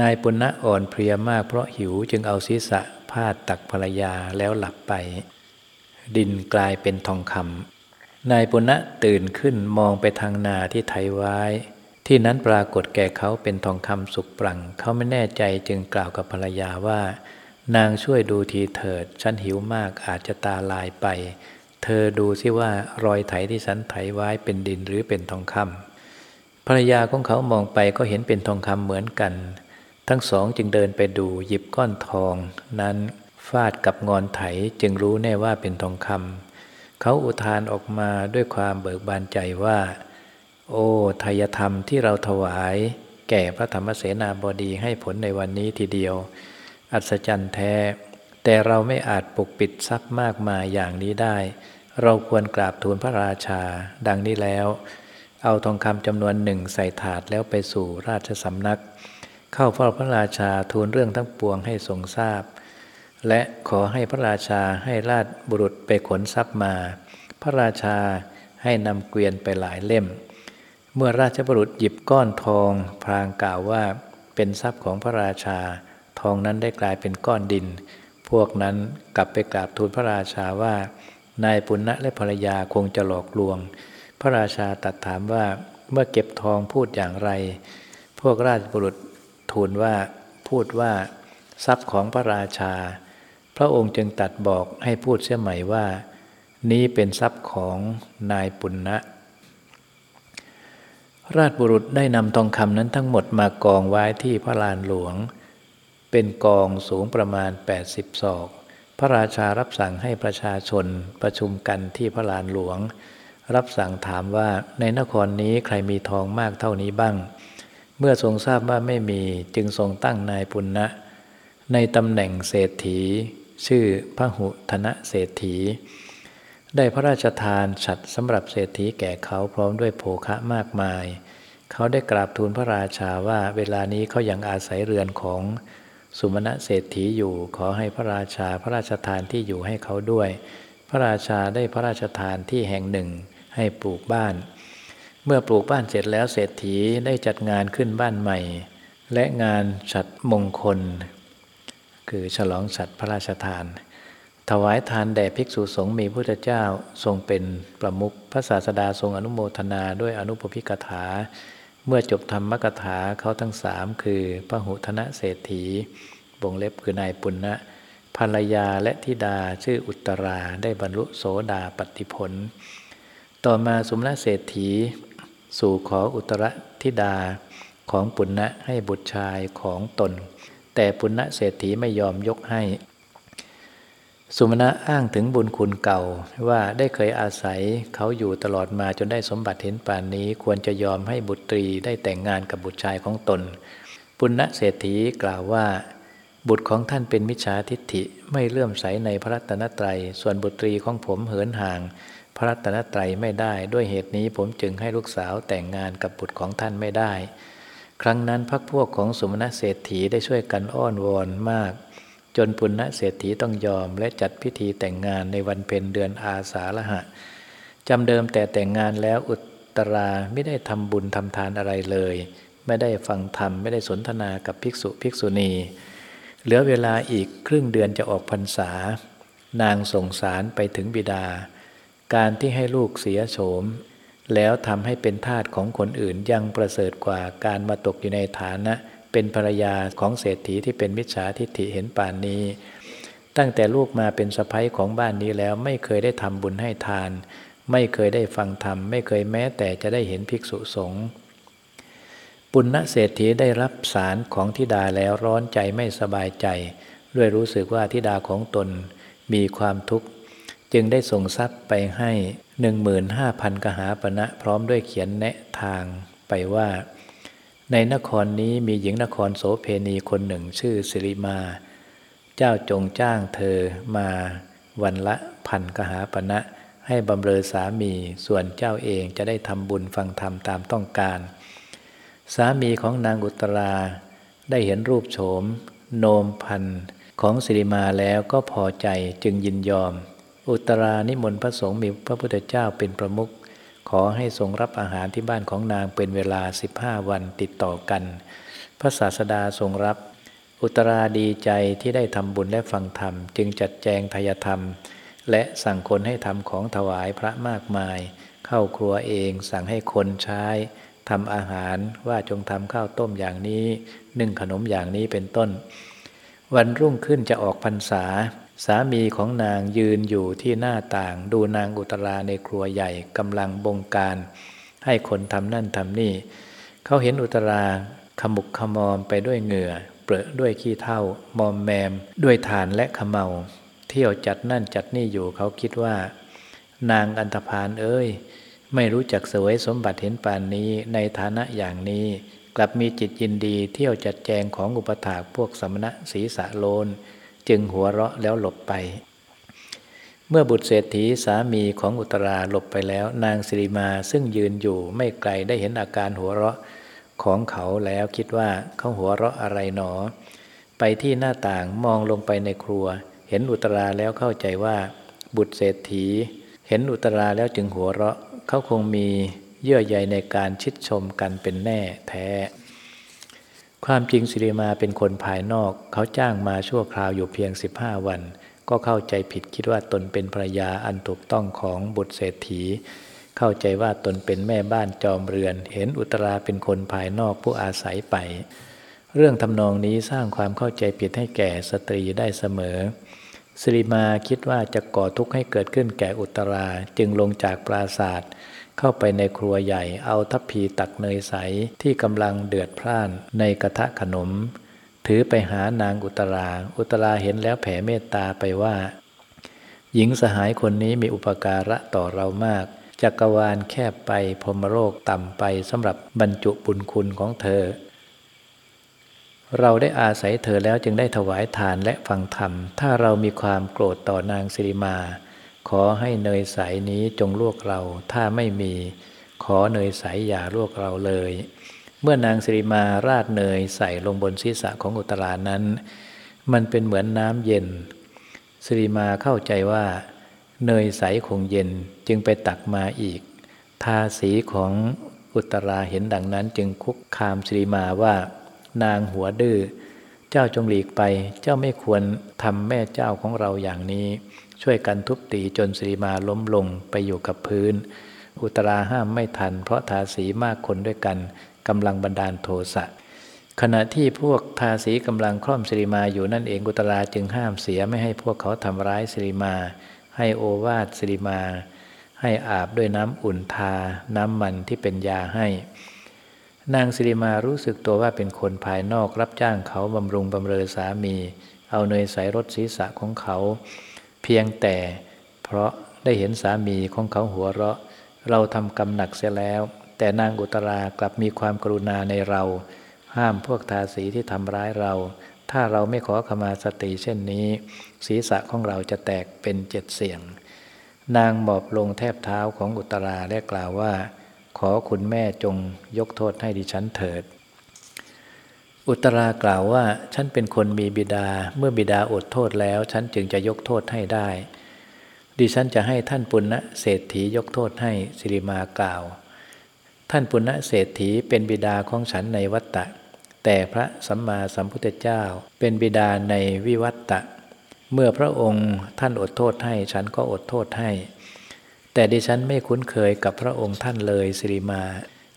นายปุณณะอ่อนเพลียมากเพราะหิวจึงเอาศีรษะพาดตักภรรยาแล้วหลับไป ดินกลายเป็นทองคำนายปุณณะตื่นขึ้นมองไปทางนาที่ไถไว้ ที่นั้นปรากฏแก่เขาเป็นทองคำสุกปรังเขาไม่แน่ใจจึงกล่าวกับภรรยาว่า นางช่วยดูทีเถิด ฉันหิวมากอาจจะตาลายไป เธอดูซิว่ารอยไถที่ฉันไถไว้เป็นดินหรือเป็นทองคำ รรยาของเขามองไปก็เห็นเป็นทองคำเหมือนกัน ทั้งสองจึงเดินไปดูหยิบก้อนทอง นั้นฟาดกับงอนไถจึงรู้แน่ว่าเป็นทองคำเขาอุทานออกมาด้วยความเบิกบานใจว่า โอ้ทายธรรมที่เราถวาย แก่พระธรรมเสนาบดีให้ผลในวันนี้ทีเดียว อัศจรรย์แท้ แต่เราไม่อาจปกปิดทรัพย์มากมายอย่างนี้ได้ เราควรกราบทูลพระราชา ดังนี้แล้ว เอาทองคำจำนวนหนึ่งใส่ถาดแล้วไปสู่ราชสำนัก เข้าเฝ้าพระราชาทูลเรื่องทั้งปวงให้ทรงทราบ และขอให้พระราชาให้ราชบุรุษไปขนทรัพย์มา พระราชาให้นำเกวียนไปหลายเล่ม เมื่อราชบุรุษหยิบก้อนทอง พรางกล่าวว่าเป็นทรัพย์ของพระราชา ทองนั้นได้กลายเป็นก้อนดิน พวกนั้นกลับไปกราบทูลพระราชาว่านายปุณณะและภรรยาคงจะหลอกลวง พระราชาตรัสถามว่าเมื่อเก็บทองพูดอย่างไร พวกราชบุรุษทูลว่าพูดว่าทรัพย์ของพระราชา พระองค์จึงตัดบอกให้พูดเสียใหม่ว่า นี้เป็นทรัพย์ของนายปุณณะราชบุรุษได้นำทองคำนั้นทั้งหมดมากองไว้ที่พระลานหลวง เป็นกองสูงประมาณ 80ศอก พระราชารับสั่งให้ประชาชนประชุมกันที่พระลานหลวง รับสั่งถามว่าในนครนี้ใครมีทองมากเท่านี้บ้าง เมื่อทรงทราบว่าไม่มีจึงทรงตั้งนายปุณณะในตำแหน่งเศรษฐี ชื่อพระหุธนะเศรษฐี ได้พระราชทานฉัดสำหรับเศรษฐีแก่เขาพร้อมด้วยโภคะมากมาย เขาได้กราบทูลพระราชาว่าเวลานี้เขายัางอาศัยเรือนของสุมาณะเศรษฐีอยู่ขอให้พระราชาพระราชทานที่อยู่ให้เขาด้วย พระราชาได้พระราชทานที่แห่งหนึ่ง ให้ปลูกบ้าน เมื่อปลูกบ้านเสร็จแล้วเศรษฐีได้จัดงานขึ้นบ้านใหม่ และงานฉัดมงคล คือฉลองฉัดพระราชทาน ถวายทานแด่ภิกษุสงฆ์มีพระพุทธเจ้าทรงเป็นประมุขพระศาสดาทรงอนุโมทนาด้วยอนุปพิกถา เมื่อจบธรรมกถาเขาทั้งสามคือพระหุธนะเศรษฐีวงเล็บคือนายปุณณะภรรยาและธิดาชื่ออุตราได้บรรลุโสดาปฏิผล ต่อมาสมณะเศรษฐี สู่ขออุตรธิดาของปุณณะให้บุตรชายของตน แต่ปุณณะเศรษฐีไม่ยอมยกให้ สุมาณะอ้างถึงบุญคุณเก่าว่าได้เคยอาศัยเขาอยู่ตลอดมาจนได้สมบัติเห็นป่านนี้ควรจะยอมให้บุตรีได้แต่งงานกับบุตรชายของตน ปุณณะเศรษฐีกล่าวว่า บุตรของท่านเป็นมิจฉาทิฏฐิไม่เลื่อมใสในพระรัตนตรัย ส่วนบุตรีของผมเหินห่าง ระรัตนตรัยไม่ได้ ด้วยเหตุนี้ผมจึงให้ลูกสาวแต่งงานกับบุตรของท่านไม่ได้ ครั้งนั้นพักพวกของสุมณะเศรษฐีได้ช่วยกันอ้อนวอนมาก จนปุณณะเศรษฐีต้องยอมและจัดพิธีแต่งงานในวันเพ็ญเดือนอาสาฬหะจำเดิมแต่แต่งงานแล้วอุตราไม่ได้ทำบุญทำทานอะไรเลย ไม่ได้ฟังธรรมไม่ได้สนทนากับภิกษุภิกษุณี เหลือเวลาอีกครึ่งเดือนจะออกพรรษา นางส่งสารไปถึงบิดา การที่ให้ลูกเสียโฉม แล้วทำให้เป็นทาสของคนอื่นยังประเสริฐกว่าการมาตกอยู่ในฐานะ เป็นภรรยาของเศรษฐีที่เป็นมิจฉาทิฏฐิเห็นป่านนี้ ตั้งแต่ลูกมาเป็นสะพ้ยของบ้านนี้แล้วไม่เคยได้ทำบุญให้ทาน ไม่เคยได้ฟังธรรม ไม่เคยแม้แต่จะได้เห็นภิกษุสงฆ์ปุณณเศรษฐีได้รับสารของทิดาแล้วร้อนใจไม่สบายใจ ด้วยรู้สึกว่าทิดาของตนมีความทุกข์ จึงได้ส่งทรัพย์ไปให้หนึ่งหมื่นห้าพันกหาปณะพร้อมด้วยเขียนแนะทางไปว่า ในนครนี้มีหญิงนครโสเพณีคนหนึ่งชื่อสิริมา เจ้าจงจ้างเธอมาวันละพันกหาปณะให้บำเรอสามีส่วนเจ้าเองจะได้ทำบุญฟังธรรมตามต้องการ สามีของนางอุตราได้เห็นรูปโฉม โนมพันของสิริมาแล้วก็พอใจจึงยินยอม อุตรานิมนต์พระสงฆ์มีพระพุทธเจ้าเป็นประมุขขอให้ทรงรับอาหารที่บ้านของนางเป็นเวลา 15 วันติดต่อกัน พระศาสดาทรงรับ อุตราดีใจที่ได้ทำบุญและฟังธรรม จึงจัดแจงทายธรรม และสั่งคนให้ทำของถวายพระมากมาย เข้าครัวเองสั่งให้คนใช้ทำอาหารว่าจงทำข้าวต้มอย่างนี้ นึ่งขนมอย่างนี้เป็นต้น วันรุ่งขึ้นจะออกพรรษา สามีของนางยืนอยู่ที่หน้าต่าง ดูนางอุตราในครัวใหญ่กำลังบงการ ให้คนทำนั่นทำนี่ เขาเห็นอุตราขมุกขมอมไปด้วยเหงื่อ เปรอะด้วยขี้เท่ามอมแมม ด้วยฐานและขมเมาเที่ยวจัดนั่นจัดนี่อยู่เขาคิดว่า นางอันธพาลเอ้ย ไม่รู้จักเสวยสมบัติเห็นป่านนี้ในฐานะอย่างนี้ กลับมีจิตยินดีเที่ยวจัดแจงของอุปถากพวกสมณะศีสะโลน จึงหัวเราะแล้วหลบไป เมื่อบุตรเศรษฐีสามีของอุตราหลบไปแล้ว นางสิริมาซึ่งยืนอยู่ไม่ไกลได้เห็นอาการหัวเราะของเขาแล้วคิดว่าเขาหัวเราะอะไรหนอ ไปที่หน้าต่างมองลงไปในครัว เห็นอุตราแล้วเข้าใจว่า บุตรเศรษฐี เห็นอุตราแล้วจึงหัวเราะเขาคงมีเยื่อใยในการชิดชมกันเป็นแน่แท้ ความจริงสิริมาเป็นคนภายนอก เขาจ้างมาชั่วคราวอยู่เพียง 15 วัน ก็เข้าใจผิดคิดว่าตนเป็นภรยาอันถูกต้องของบุตรเศรษฐี เข้าใจว่าตนเป็นแม่บ้านจอมเรือน เห็นอุตราเป็นคนภายนอกผู้อาศัยไป เรื่องทำนองนี้สร้างความเข้าใจผิดให้แก่สตรีได้เสมอสิริมาคิดว่าจะก่อทุกข์ให้เกิดขึ้นแก่อุตราจึงลงจากปราศาสตร์ เข้าไปในครัวใหญ่เอาทัพพีตักเนยใสที่กำลังเดือดพล่านในกระทะขนม ถือไปหานางอุตรา อุตราเห็นแล้วแผ่เมตตาไปว่า หญิงสหายคนนี้มีอุปการะต่อเรามากจักรวาลแคบไปพรมโรคต่ำไปสำหรับบรรจุบุญคุณของเธอ เราได้อาศัยเธอแล้วจึงได้ถวายทานและฟังธรรม ถ้าเรามีความโกรธต่อนางสิริมา ขอให้เนยใสนี้จงลวกเรา ถ้าไม่มี ขอเนยใสอย่าลวกเราเลย เมื่อนางสิริมาราดเนยใส่ลงบนศีรษะของอุตรานั้น มันเป็นเหมือนน้ำเย็นสิริมาเข้าใจว่า เนยใสคงเย็นจึงไปตักมาอีก ทาสีของอุตราเห็นดังนั้นจึงคุกคามสิริมาว่า นางหัวดื้อเจ้าจงหลีกไป เจ้าไม่ควรทำแม่เจ้าของเราอย่างนี้ ช่วยกันทุบตีจนสิริมาล้มลงไปอยู่กับพื้น อุตราห้ามไม่ทัน เพราะทาสีมากคนด้วยกันกำลังบันดาลโทสะขณะที่พวกทาสีกำลังคล่อมสิริมาอยู่นั่นเองอุตราจึงห้ามเสียไม่ให้พวกเขาทำร้ายสิริมา ให้โอวาทสิริมา ให้อาบด้วยน้ำอุ่นทา น้ำมันที่เป็นยาให้ นางสิริมารู้สึกตัวว่าเป็นคนภายนอกรับจ้างเขาบำรุงบำเรอสามี เอาเนยใส่รถศีรษะของเขา พียงแต่เพราะได้เห็นสามีของเขาหัวเราะ เราทำกรรมหนักเสียแล้ว แต่นางอุตรากลับมีความกรุณาในเรา ห้ามพวกทาสีที่ทำร้ายเรา ถ้าเราไม่ขอขมาสติเช่นนี้ ศีรษะของเราจะแตกเป็นเจ็ดเสียง นางหมอบลงแทบเท้าของอุตราและกล่าวว่า ขอคุณแม่จงยกโทษให้ดิฉันเถิด อุตรากล่าวว่า ฉันเป็นคนมีบิดา เมื่อบิดาอดโทษแล้ว ฉันจึงจะยกโทษให้ได้ ดิฉันจะให้ท่านปุณณเศรษฐียกโทษให้สิริมากล่าว ท่านปุณณเศรษฐีเป็นบิดาของฉันในวัตตะ แต่พระสัมมาสัมพุทธเจ้า เป็นบิดาในวิวัตตะ เมื่อพระองค์ท่านอดโทษให้ ฉันก็อดโทษให้ แต่ดิฉันไม่คุ้นเคยกับพระองค์ท่านเลยสิริมา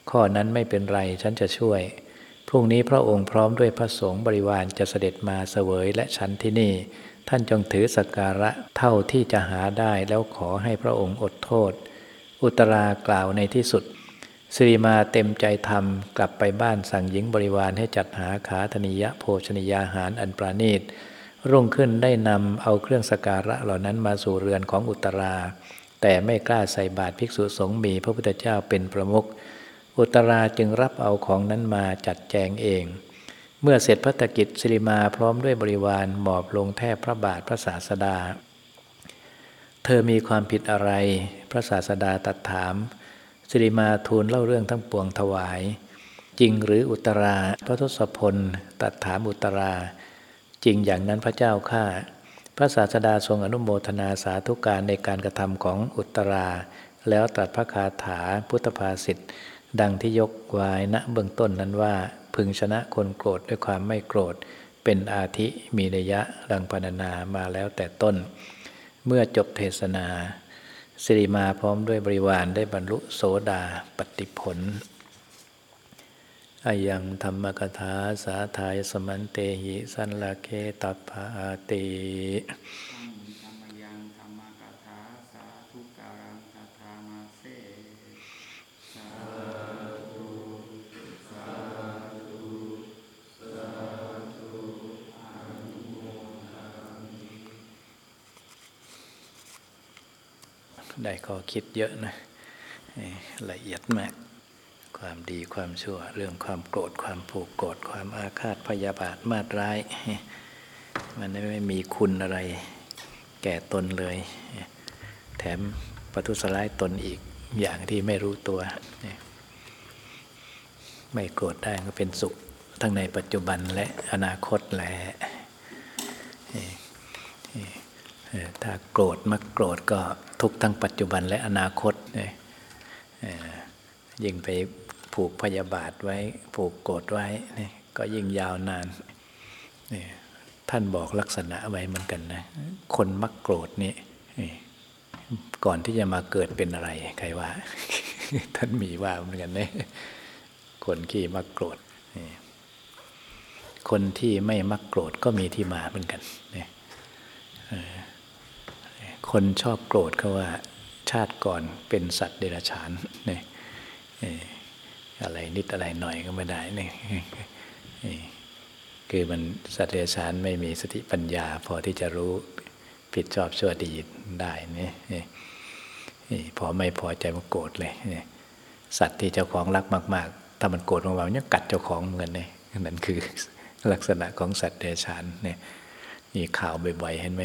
ข้อนั้นไม่เป็นไรฉันจะช่วย พรุ่งนี้พระองค์พร้อมด้วยพระสงฆ์บริวารจะเสด็จมาเสวยและฉันที่นี่ ท่านจงถือสักการะเท่าที่จะหาได้แล้วขอให้พระองค์อดโทษ อุตรากล่าวในที่สุดสิริมาเต็มใจทำกลับไปบ้านสั่งหญิงบริวารให้จัดหาขาธนิยะโภชนิยาหารอันปราณีต รุ่งขึ้นได้นำเอาเครื่องสการะเหล่านั้นมาสู่เรือนของอุตรา แต่ไม่กล้าใส่บาตรภิกษุสงฆ์มีพระพุทธเจ้าเป็นประมุข อุตราจึงรับเอาของนั้นมาจัดแจงเอง เมื่อเสร็จพัฒกิจสิริมาพร้อมด้วยบริวารหมอบลงแทบพระบาทพระศาสดา เธอมีความผิดอะไร พระศาสดาตรัสถาม สิริมาทูลเล่าเรื่องทั้งปวงถวาย จริงหรืออุตราพระทศพลตรัสถามอุตรา จริงอย่างนั้นพระเจ้าข้าพระศาสดาทรงอนุโมทนาสาธุการในการกระทำของอุตรา แล้วตรัสพระคาถาพุทธภาษิต ดังที่ยกไว้ณเบื้องต้นนั้นว่า พึงชนะคนโกรธด้วยความไม่โกรธ เป็นอาทิมีนยะดังพรรณนามาแล้วแต่ต้น เมื่อจบเทศนา สิริมาพร้อมด้วยบริวารได้บรรลุโสดาปฏิผลอายังธรรมกถาสาทายสมันเตหิสันลาเคตปาติ ธรรมยังธรรมกถาสาธุการังคาถามาเสสาธุ ได้ ข้อคิดเยอะนะละเอียดมาก ความดีความชั่ว เรื่องความโกรธความผูกโกรธความอาฆาตพยาบาทมาดร้าย มันไม่มีคุณอะไรแก่ตนเลย แถมประทุษร้ายตนอีกอย่างที่ไม่รู้ตัว ไม่โกรธได้ก็เป็นสุข ทั้งในปัจจุบันและอนาคตแหละ ถ้าโกรธมักโกรธก็ทุกทั้งปัจจุบันและอนาคตยิ่งไปผูกพยาบาทไว้ผูกโกรธไว้นี่ก็ยิ่งยาวนานนี่ท่านบอกลักษณะไว้เหมือนกันนะ คนมักโกรธนี่ก่อนที่จะมาเกิดเป็นอะไรใครว่า ท่านมีว่าเหมือนกันนะคนที่มักโกรธคนที่ไม่มักโกรธก็มีที่มาเหมือนกันนี่ คนชอบโกรธเขาว่าชาติก่อนเป็นสัตว์เดรัจฉานนี่อะไรนิดอะไรหน่อยก็ไม่ได้นี่คือมันสัตว์เดรัจฉานไม่มีสติปัญญา พอที่จะรู้ผิดชอบชั่วดีได้นี่พอไม่พอใจมันโกรธเลยสัตว์ที่เจ้าของรักมาก ๆ ถ้ามันโกรธมากๆมันจะกัดเจ้าของเหมือนกันนี่นั่นคือลักษณะของสัตว์เดรัจฉานเนี่ยมีข่าวบ่อยๆเห็นไหม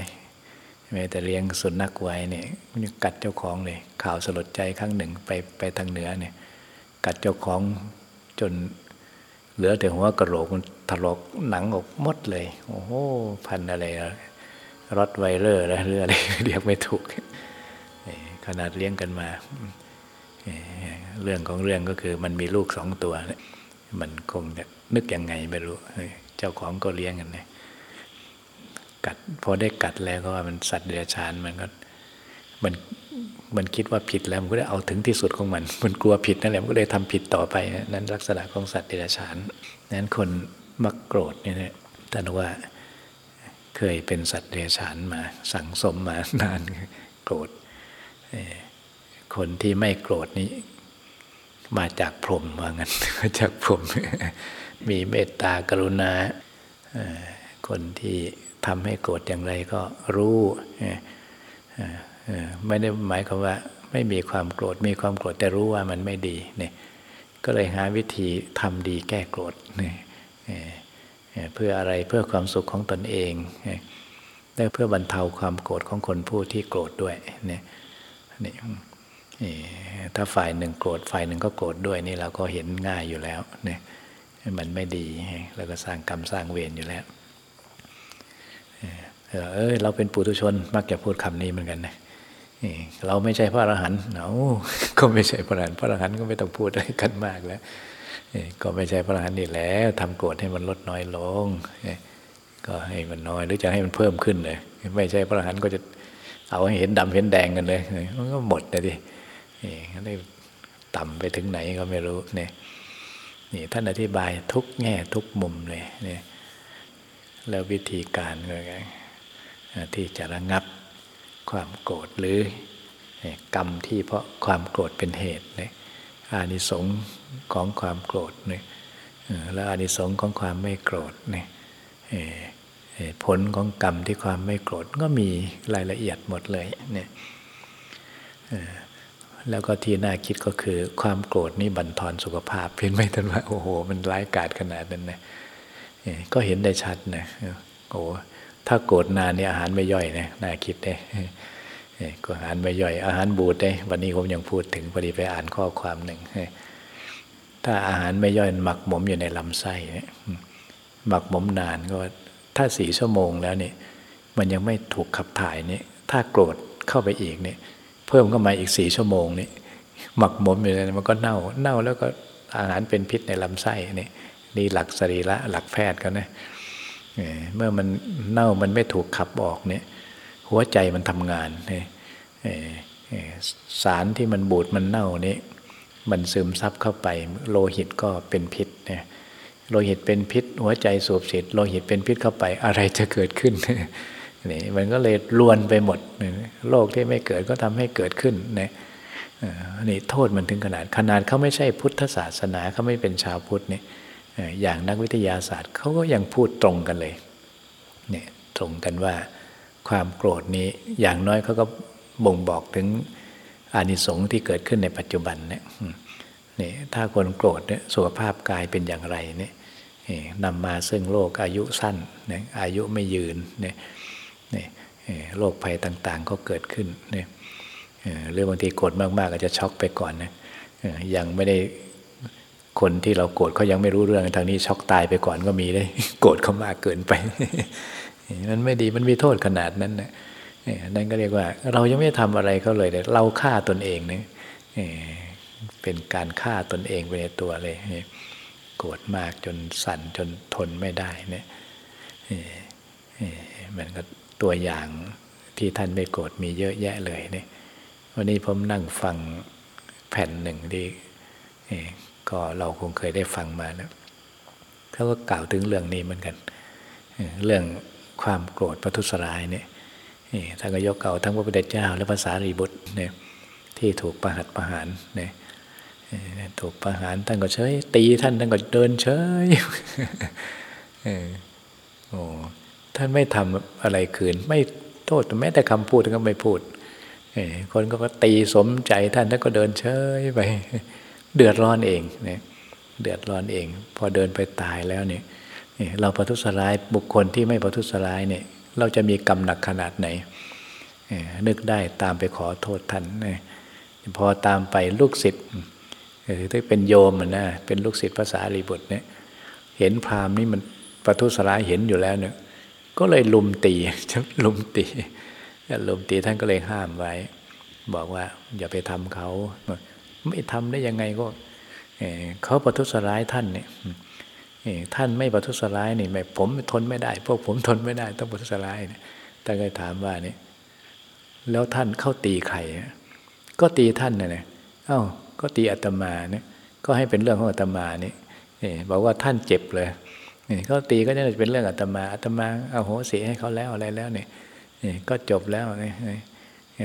แม้แต่เลี้ยงสุนัขไว้เนี่ยมันกัดเจ้าของเลยข่าวสลดใจครั้งหนึ่งไปไปทางเหนือเนี่ย กัดเจ้าของจนเหลือแต่หัวกระโหลกมันถลอกหนังออกหมดเลย โอ้โหพันอะไรรถไวเลอร์อะไรเรืออะไรเรียกไม่ถูกขนาดเลี้ยงกันมา เรื่องของเรื่องก็คือมันมีลูกสองตัว มันคงนึกยังไงไม่รู้ เจ้าของก็เลี้ยงกันเนี่ย กัด พอได้กัดแล้วก็ว่ามันสัตว์เดรัจฉานมันก็มันมันคิดว่าผิดแล้วมันก็ได้เอาถึงที่สุดของมัน มันกลัวผิดนั่นแหละมันก็เลยทำผิดต่อไปนั้นลักษณะของสัตว์เดรัจฉานนั้นคนมักโกรธเนี่ยท่านว่าเคยเป็นสัตว์เดรัจฉานมา สังสมมานานโกรธคนที่ไม่โกรธนี้มาจากพรหมว่างั้นมาจากพรหมมีเมตตากรุณาคนที่ ทำให้โกรธอย่างไรก็รู้ไม่ได้หมายความว่าไม่มีความโกรธมีความโกรธแต่รู้ว่ามันไม่ดีเนี่ยก็เลยหาวิธีทำดีแก้โกรธเนี่ยเพื่ออะไรเพื่อความสุขของตนเองและเพื่อบรรเทาความโกรธของคนผู้ที่โกรธด้วยเนี่ยนี่ถ้าฝ่ายหนึ่งโกรธฝ่ายหนึ่งก็โกรธด้วยนี่เราก็เห็นง่ายอยู่แล้วเนี่ยมันไม่ดีแล้วก็สร้างกรรมสร้างเวรอยู่แล้ว เออเราเป็นปุถุชนมักจะพูดคำนี้เหมือนกันนะเราไม่ใช่พระอรหันต์เนาก็ไม่ใช่พระอรหันต์พระอรหันต์ก็ไม่ต้องพูดอะไรกันมากแล้วก็ไม่ใช่พระอรหันต์นี่แล้วทำโกรธให้มันลดน้อยลงก็ให้มันน้อยหรือจะให้มันเพิ่มขึ้นเลยไม่ใช่พระอรหันต์ก็จะเอาให้เห็นดำเห็นแดงกันเลยมันก็หมดเลยดินี่ต่ำไปถึงไหนก็ไม่รู้เนี่ยนี่ท่านอธิบายทุกแง่ทุกมุมเลยเนี่ยแล้ววิธีการก็ไง ที่จะระงับความโกรธหรือกรรมที่เพราะความโกรธเป็นเหตุเนี่ยอานิสงส์ของความโกรธเนี่ยแล้วอานิสงส์ของความไม่โกรธเนี่ยผลของกรรมที่ความไม่โกรธก็มีรายละเอียดหมดเลยเนี่ยแล้วก็ที่น่าคิดก็คือความโกรธนี่บั่นทอนสุขภาพเพียงไม่ทันว่าโอ้โห มันร้ายกาจขนาดนั้นนะก็เห็นได้ชัดนะโอ้ ถ้าโกรธนานเนี่ยอาหารไม่ย่อยนะน่าคิดได้ก็อาหารไม่ย่อย อาหารบูดได้วันนี้ผมยังพูดถึงพอดีไปอ่านข้อความหนึ่งถ้าอาหารไม่ย่อยหมักหมมอยู่ในลำไส้หมักหมมนานก็ถ้าสี่ชั่วโมงแล้วเนี่ยมันยังไม่ถูกขับถ่ายเนี่ยถ้าโกรธเข้าไปอีกเนี่ยเพิ่มเข้ามาอีกสี่ชั่วโมงนี่หมักหมมอยู่เลยมันก็เน่า เน่าแล้วก็อาหารเป็นพิษในลำไส้นี่นี่หลักสรีระหลักแพทย์กันนะ เมื่อมันเน่ามันไม่ถูกขับออกเนี่ย หัวใจมันทำงานนี่สารที่มันบูดมันเน่านี่มันซึมซับเข้าไปโลหิตก็เป็นพิษเนี่ยโลหิตเป็นพิษ หัวใจสูบฉีดโลหิตเป็นพิษเข้าไปอะไรจะเกิดขึ้นนี่มันก็เลยลวนไปหมดโรคที่ไม่เกิดก็ทำให้เกิดขึ้นนะนี่โทษมันถึงขนาดขนาดเขาไม่ใช่พุทธศาสนาเขาไม่เป็นชาวพุทธนี่ อย่างนักวิทยาศาสตร์เขาก็ยังพูดตรงกันเลยเนี่ยตรงกันว่าความโกรธนี้อย่างน้อยเขาก็บ่งบอกถึงอานิสงส์ที่เกิดขึ้นในปัจจุบันเนี่ยนี่ถ้าคนโกรธเนี่ยสุขภาพกายเป็นอย่างไรเนี่ยนำมาซึ่งโรคอายุสั้นเนี่ยอายุไม่ยืนเนี่ยนี่โรคภัยต่างๆ ก็เกิดขึ้นเนี่ยเรื่องบางทีโกรธมากๆก็จะช็อกไปก่อนนะยังไม่ได้ คนที่เราโกรธเขายังไม่รู้เรื่องทางนี้ช็อกตายไปก่อนก็มีได้โกรธเขามากเกินไป มันไม่ดีมันมีโทษขนาดนั้นนะนั่นก็เรียกว่า เรายังไม่ทำอะไรเขาเลยเราฆ่าตนเองเนี่ยเป็นการฆ่าตนเองไปในตัวเลยโกรธมากจนสั่นจนทนไม่ได้เนี่ยมันก็ตัวอย่างที่ท่านไม่โกรธมีเยอะแยะเลยเนี่ยวันนี้ผมนั่งฟังแผ่นหนึ่งที่ ก็เราคงเคยได้ฟังมาแล้วเขาก็กล่าวถึงเรื่องนี้เหมือนกัน เรื่องความโกรธประทุษร้ายเนี่ยท่านก็ยกเก่าทั้งพระพุทธเจ้า และภาษารีบุตรเนี่ยที่ถูกประหัตประหารเนี่ยถูกประหารท่านก็เฉยตีท่านท่านก็เดินเฉยโอ้ท่านไม่ทำอะไรคืน ไม่โทษแม้แต่คำพูดท่านก็ไม่พูดคนก็ตีสมใจท่านท่านก็เดินเฉยไป เดือดร้อนเองเนี่ยเดือดร้อนเอง พอเดินไปตายแล้วเนี่ยเราประทุษร้ายบุคคลที่ไม่ประทุษร้ายเนี่ยเราจะมีกรรมหนักขนาดไหน นึกได้ตามไปขอโทษท่านพอตามไปลูกศิษย์ที่เป็นโยมนะเป็นลูกศิษย์ภาษาลีบุตรเนี่ยเห็นพราหมณ์นี่มันประทุษร้ายเห็นอยู่แล้วเนี่ยก็เลยลุมตีลุมตีลุมตีท่านก็เลยห้ามไว้ บอกว่าอย่าไปทำเขา ไม่ทำได้ยังไงก็เขาประทุษร้ายท่านเนี่ยท่านไม่ประทุษร้ายนี่ไม่ผมทนไม่ได้ พวกผมทนไม่ได้ ต้องประทุษร้ายเนี่ยท่านก็ถามว่านี่แล้วท่านเข้าตีใครก็ตีท่านนะเนี่ยเอ้าก็ตีอาตมาเนี่ยก็ให้เป็นเรื่องของอาตมานี่บอกว่าท่านเจ็บเลยนี่เขาตีก็จะเป็นเรื่องอาตมาอาตมาเอาโหสีให้เขาแล้วอะไรแล้วเนี่ยก็จบแล้วนี่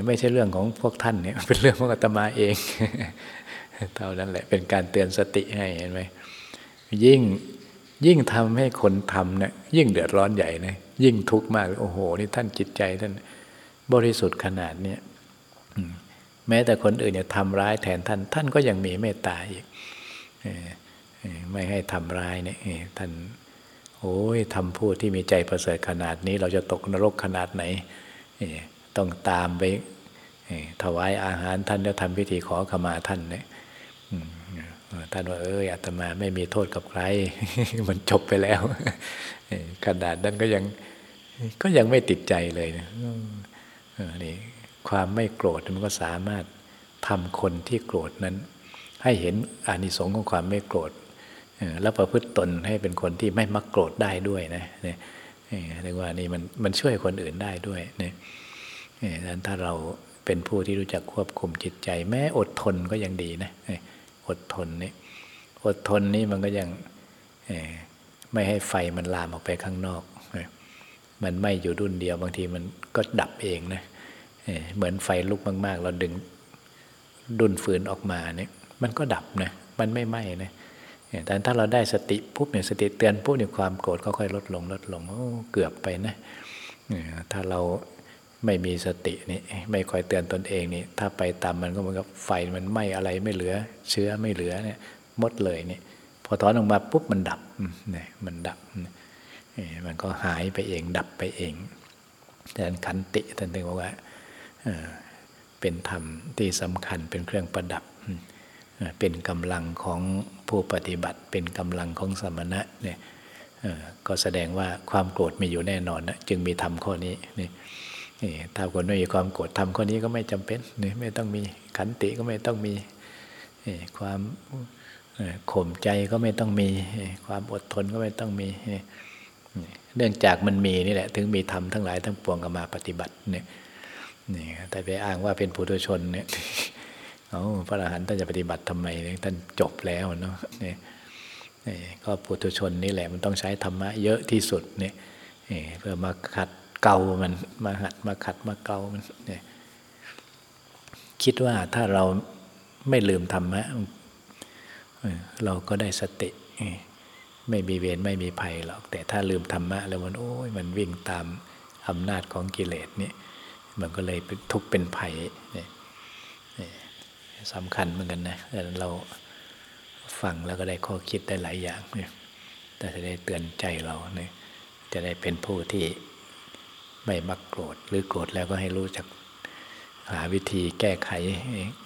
ไม่ใช่เรื่องของพวกท่านเนี่ยเป็นเรื่องของอาตมาเองเท่านั้นแหละเป็นการเตือนสติให้เห็นไหมยิ่งยิ่งทำให้คนทำเนี่ยยิ่งเดือดร้อนใหญ่นะยิ่งทุกข์มากโอ้โห นี่ท่านจิตใจท่านบริสุทธิ์ขนาดเนี้ยแม้แต่คนอื่นจะทำร้ายแทนท่าน ท่านก็ยังมีเมตตาอีกไม่ให้ทำร้ายเนี่ยท่านโอ้ยทำพูดที่มีใจประเสริฐขนาดนี้ เราจะตกนรกขนาดไหน ต้องตามไปถวายอาหารท่านแล้วทำพิธีขอขมาท่านเนี่ยท่านว่าเอออาตมาไม่มีโทษกับใคร มันจบไปแล้วขนาดนั้นก็ยังก็ยังไม่ติดใจเลยนะนี่ความไม่โกรธมันก็สามารถทำคนที่โกรธนั้น ให้เห็นอานิสงส์ของความไม่โกรธแล้วประพฤติตนให้เป็นคนที่ไม่มักโกรธได้ด้วยนะเนี่ยเรียกว่านี่มันมันช่วยคนอื่นได้ด้วยเนี่ย ดังนั้นถ้าเราเป็นผู้ที่รู้จักควบคุมจิตใจ แม้อดทนก็ยังดีนะอดทนนี่อดทนนี่มันก็ยังไม่ให้ไฟมันลามออกไปข้างนอก มันไม่อยู่ดุ่นเดียวบางทีมันก็ดับเองนะเหมือนไฟลุกมาก ๆ เราดึงดุนฟืนออกมาเนี่ยมันก็ดับนะมันไม่ไหม้นะแต่ถ้าเราได้สติปุ๊บเนี่ยสติเตือนปุ๊บเนี่ยความโกรธก็ค่อยลดลงลดลงโอ้เกือบไปนะถ้าเรา ไม่มีสตินี่ไม่คอยเตือนตนเองนี่ถ้าไปตามมันก็เหมือนกับไฟมันไหม้อะไรไม่เหลือ เชื้อไม่เหลือเนี่ยหมดเลยนี่พอถอนออกมาปุ๊บมันดับนี่มันดับมันก็หายไปเองดับไปเองแต่ขันติท่านถึงบอกว่าเป็นธรรมที่สำคัญเป็นเครื่องประดับ เป็นกำลังของผู้ปฏิบัติ เป็นกำลังของสมณะเนี่ยก็แสดงว่าความโกรธมีอยู่แน่นอนนะจึงมีธรรมข้อนี้นี่ ถ้าคนไม่มีความโกรธทำข้อนี้ก็ไม่จำเป็นนี่ไม่ต้องมีขันติก็ไม่ต้องมีความข่มใจก็ไม่ต้องมีความอดทนก็ไม่ต้องมีเนื่องจากมันมีนี่แหละ ถึงมีธรรมทั้งหลายทั้งปวงก็มาปฏิบัติเนี่ยนี่แต่ไปอ้างว่าเป็นปุถุชนเนี่ยเอาพระอรหันต์ท่านจะปฏิบัติทำไมท่านจบแล้วเนาะนี่ก็ปุถุชนนี่แหละมันต้องใช้ธรรมะเยอะที่สุดเนี่ยเพื่อมาขัด เกามัน มาหัดมาขัดมาเกามันเนี่ยคิดว่าถ้าเราไม่ลืมธรรมะเราก็ได้สติ ไม่มีเวรไม่มีภัยหรอก แต่ถ้าลืมธรรมะแล้วมันโอ้ยมันวิ่งตามอำนาจของกิเลสนี่มันก็เลยเป็นทุกข์เป็นภัยเนี่ยสำคัญเหมือนกันนะเราฟังแล้วก็ได้ข้อคิดได้หลายอย่างเนี่ยแต่จะได้เตือนใจเราเนี่ยจะได้เป็นผู้ที่ ไม่มักโกรธหรือโกรธแล้วก็ให้รู้จักหาวิธีแก้ไข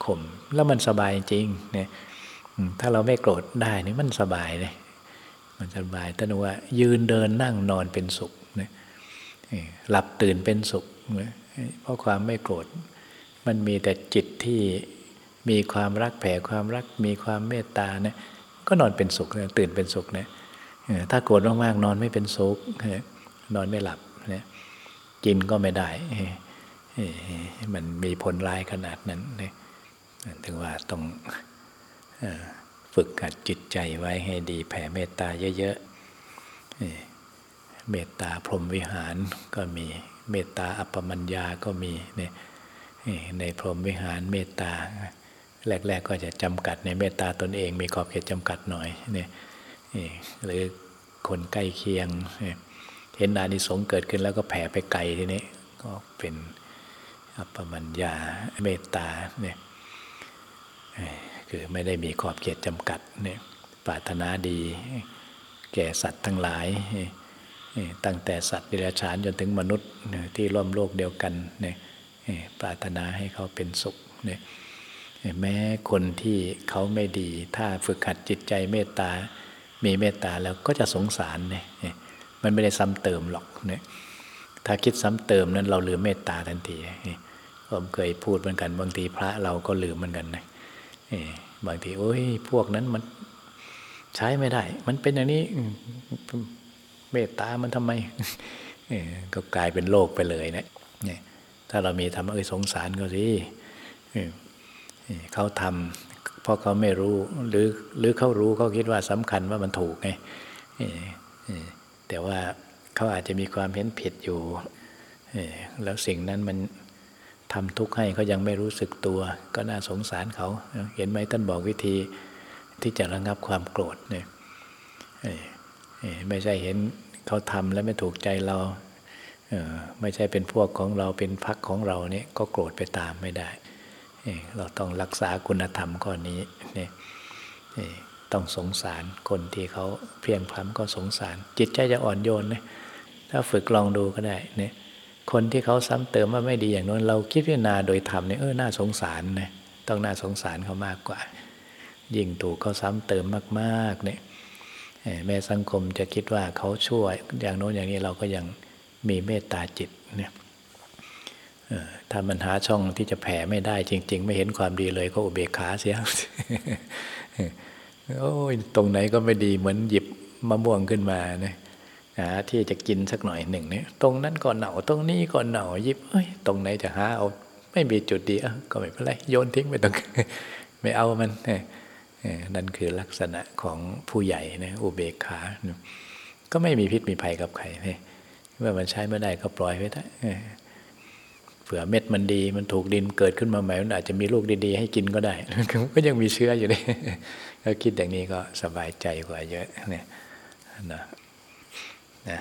ข่มแล้วมันสบายจริงเนี่ยถ้าเราไม่โกรธได้นี่มันสบายเลยมันสบายท่านว่า ยืนเดินนั่งนอนเป็นสุขเนี่ยหลับตื่นเป็นสุขเพราะความไม่โกรธมันมีแต่จิตที่มีความรักแผ่ความรักมีความเมตตาเนี่ยก็นอนเป็นสุขตื่นเป็นสุขเนี่ยถ้าโกรธมากๆนอนไม่เป็นสุขนอนไม่หลับเนี่ย กินก็ไม่ได้ มันมีผลร้ายขนาดนั้นถึงว่าต้องฝึกหัดจิตใจไว้ให้ดีแผ่เมตตาเยอะๆ เมตตาพรหมวิหารก็มี เมตตาอัปปมัญญาก็มีเนี่ยในพรหมวิหารเมตตา แรก ๆ ก็จะจำกัดในเมตตาตนเอง มีขอบเขตจำกัดหน่อยเนี่ยหรือคนใกล้เคียงเเห็นนานิสงเกิดขึ้นแล้วก็แผ่ไปไกลทีนี้ ก็เป็นอัปปมัญญาเมตตาเนี่ยคือไม่ได้มีขอบเขตจำกัดเนี่ยปรารถนาดี แก่สัตว์ทั้งหลาย ตั้งแต่สัตว์เดรัจฉานจนถึงมนุษย์ที่ร่วมโลกเดียวกันเนี่ยปรารถนาให้เขาเป็นสุขเนี่ยแม้คนที่เขาไม่ดี ถ้าฝึกหัดจิตใจเมตตา มีเมตตาแล้วก็จะสงสารเนี่ย มันไม่ได้ซ้ำเติมหรอกเนี่ยถ้าคิดซ้ำเติมนั้นเราลืมเมตตาทันทีผมเคยพูดเหมือนกันบางทีพระเราก็ลืมเหมือนกันนะบางทีโอ้ยพวกนั้นมันใช้ไม่ได้ มันเป็นอย่างนี้เมตตามันทำไมก็กลายเป็นโลกไปเลยนะเนี่ยถ้าเรามีทำเอ้ยสงสารเขาสิเขาทำเพราะเขาไม่รู้หรือหรือเขารู้เขาคิดว่าสำคัญว่ามันถูกไง แต่ว่าเขาอาจจะมีความเห็นผิดอยู่ แล้วสิ่งนั้นมันทำทุกข์ให้เขายังไม่รู้สึกตัว ก็น่าสงสารเขา เห็นไหมท่านบอกวิธีที่จะระงับความโกรธเนี่ยไม่ใช่เห็นเขาทำแล้วไม่ถูกใจเราไม่ใช่เป็นพวกของเราเป็นพักของเราเนี่ยก็โกรธไปตามไม่ได้ เราต้องรักษาคุณธรรมข้อนี้เนี่ย ต้องสงสารคนที่เขาเพียงพล้ำก็สงสาร จิตใจจะอ่อนโยนนะถ้าฝึกลองดูก็ได้เนี่ยคนที่เขาซ้ำเติมว่าไม่ดีอย่างนั้น เราคิดพิจารณาโดยธรรมเนี่ยเออน่าสงสารนะต้องน่าสงสารเขามากกว่า ยิ่งถูกเขาซ้ำเติมมากๆเนี่ยแม้สังคมจะคิดว่าเขาช่วยอย่างโน้นอย่างนี้เราก็ยังมีเมตตาจิตเนี่ยถ้ามันหาช่องที่จะแผ่ไม่ได้จริง ๆ ไม่เห็นความดีเลยก็อุเบกขาเสีย โอ้ยตรงไหนก็ไม่ดีเหมือนหยิบมะม่วงขึ้นมาเนี่ยหาที่จะกินสักหน่อยหนึ่งเนี่ยตรงนั้นก็เหนาตรงนี้ก็เหนาหยิบเอ้ยตรงไหนจะหาเอาไม่มีจุดดีอ่ก็ไม่เป็นไรโยนทิ้งไปตรงไม่เอามันนั่นคือลักษณะของผู้ใหญ่นะอุเบกขา ก็ไม่มีพิษมีภัยกับใครเมื่อมันใช้ไม่ได้ก็ปล่อยไว้ได้เผื่อเม็ดมันดีมันถูกดินเกิดขึ้นมาใหม่มันอาจจะมีลูกดีๆให้กินก็ได้ก็ยังมีเชื้ออยู่เลย ก็คิดอย่างนี้ก็สบายใจกว่าเยอะเนี่ยนะนะ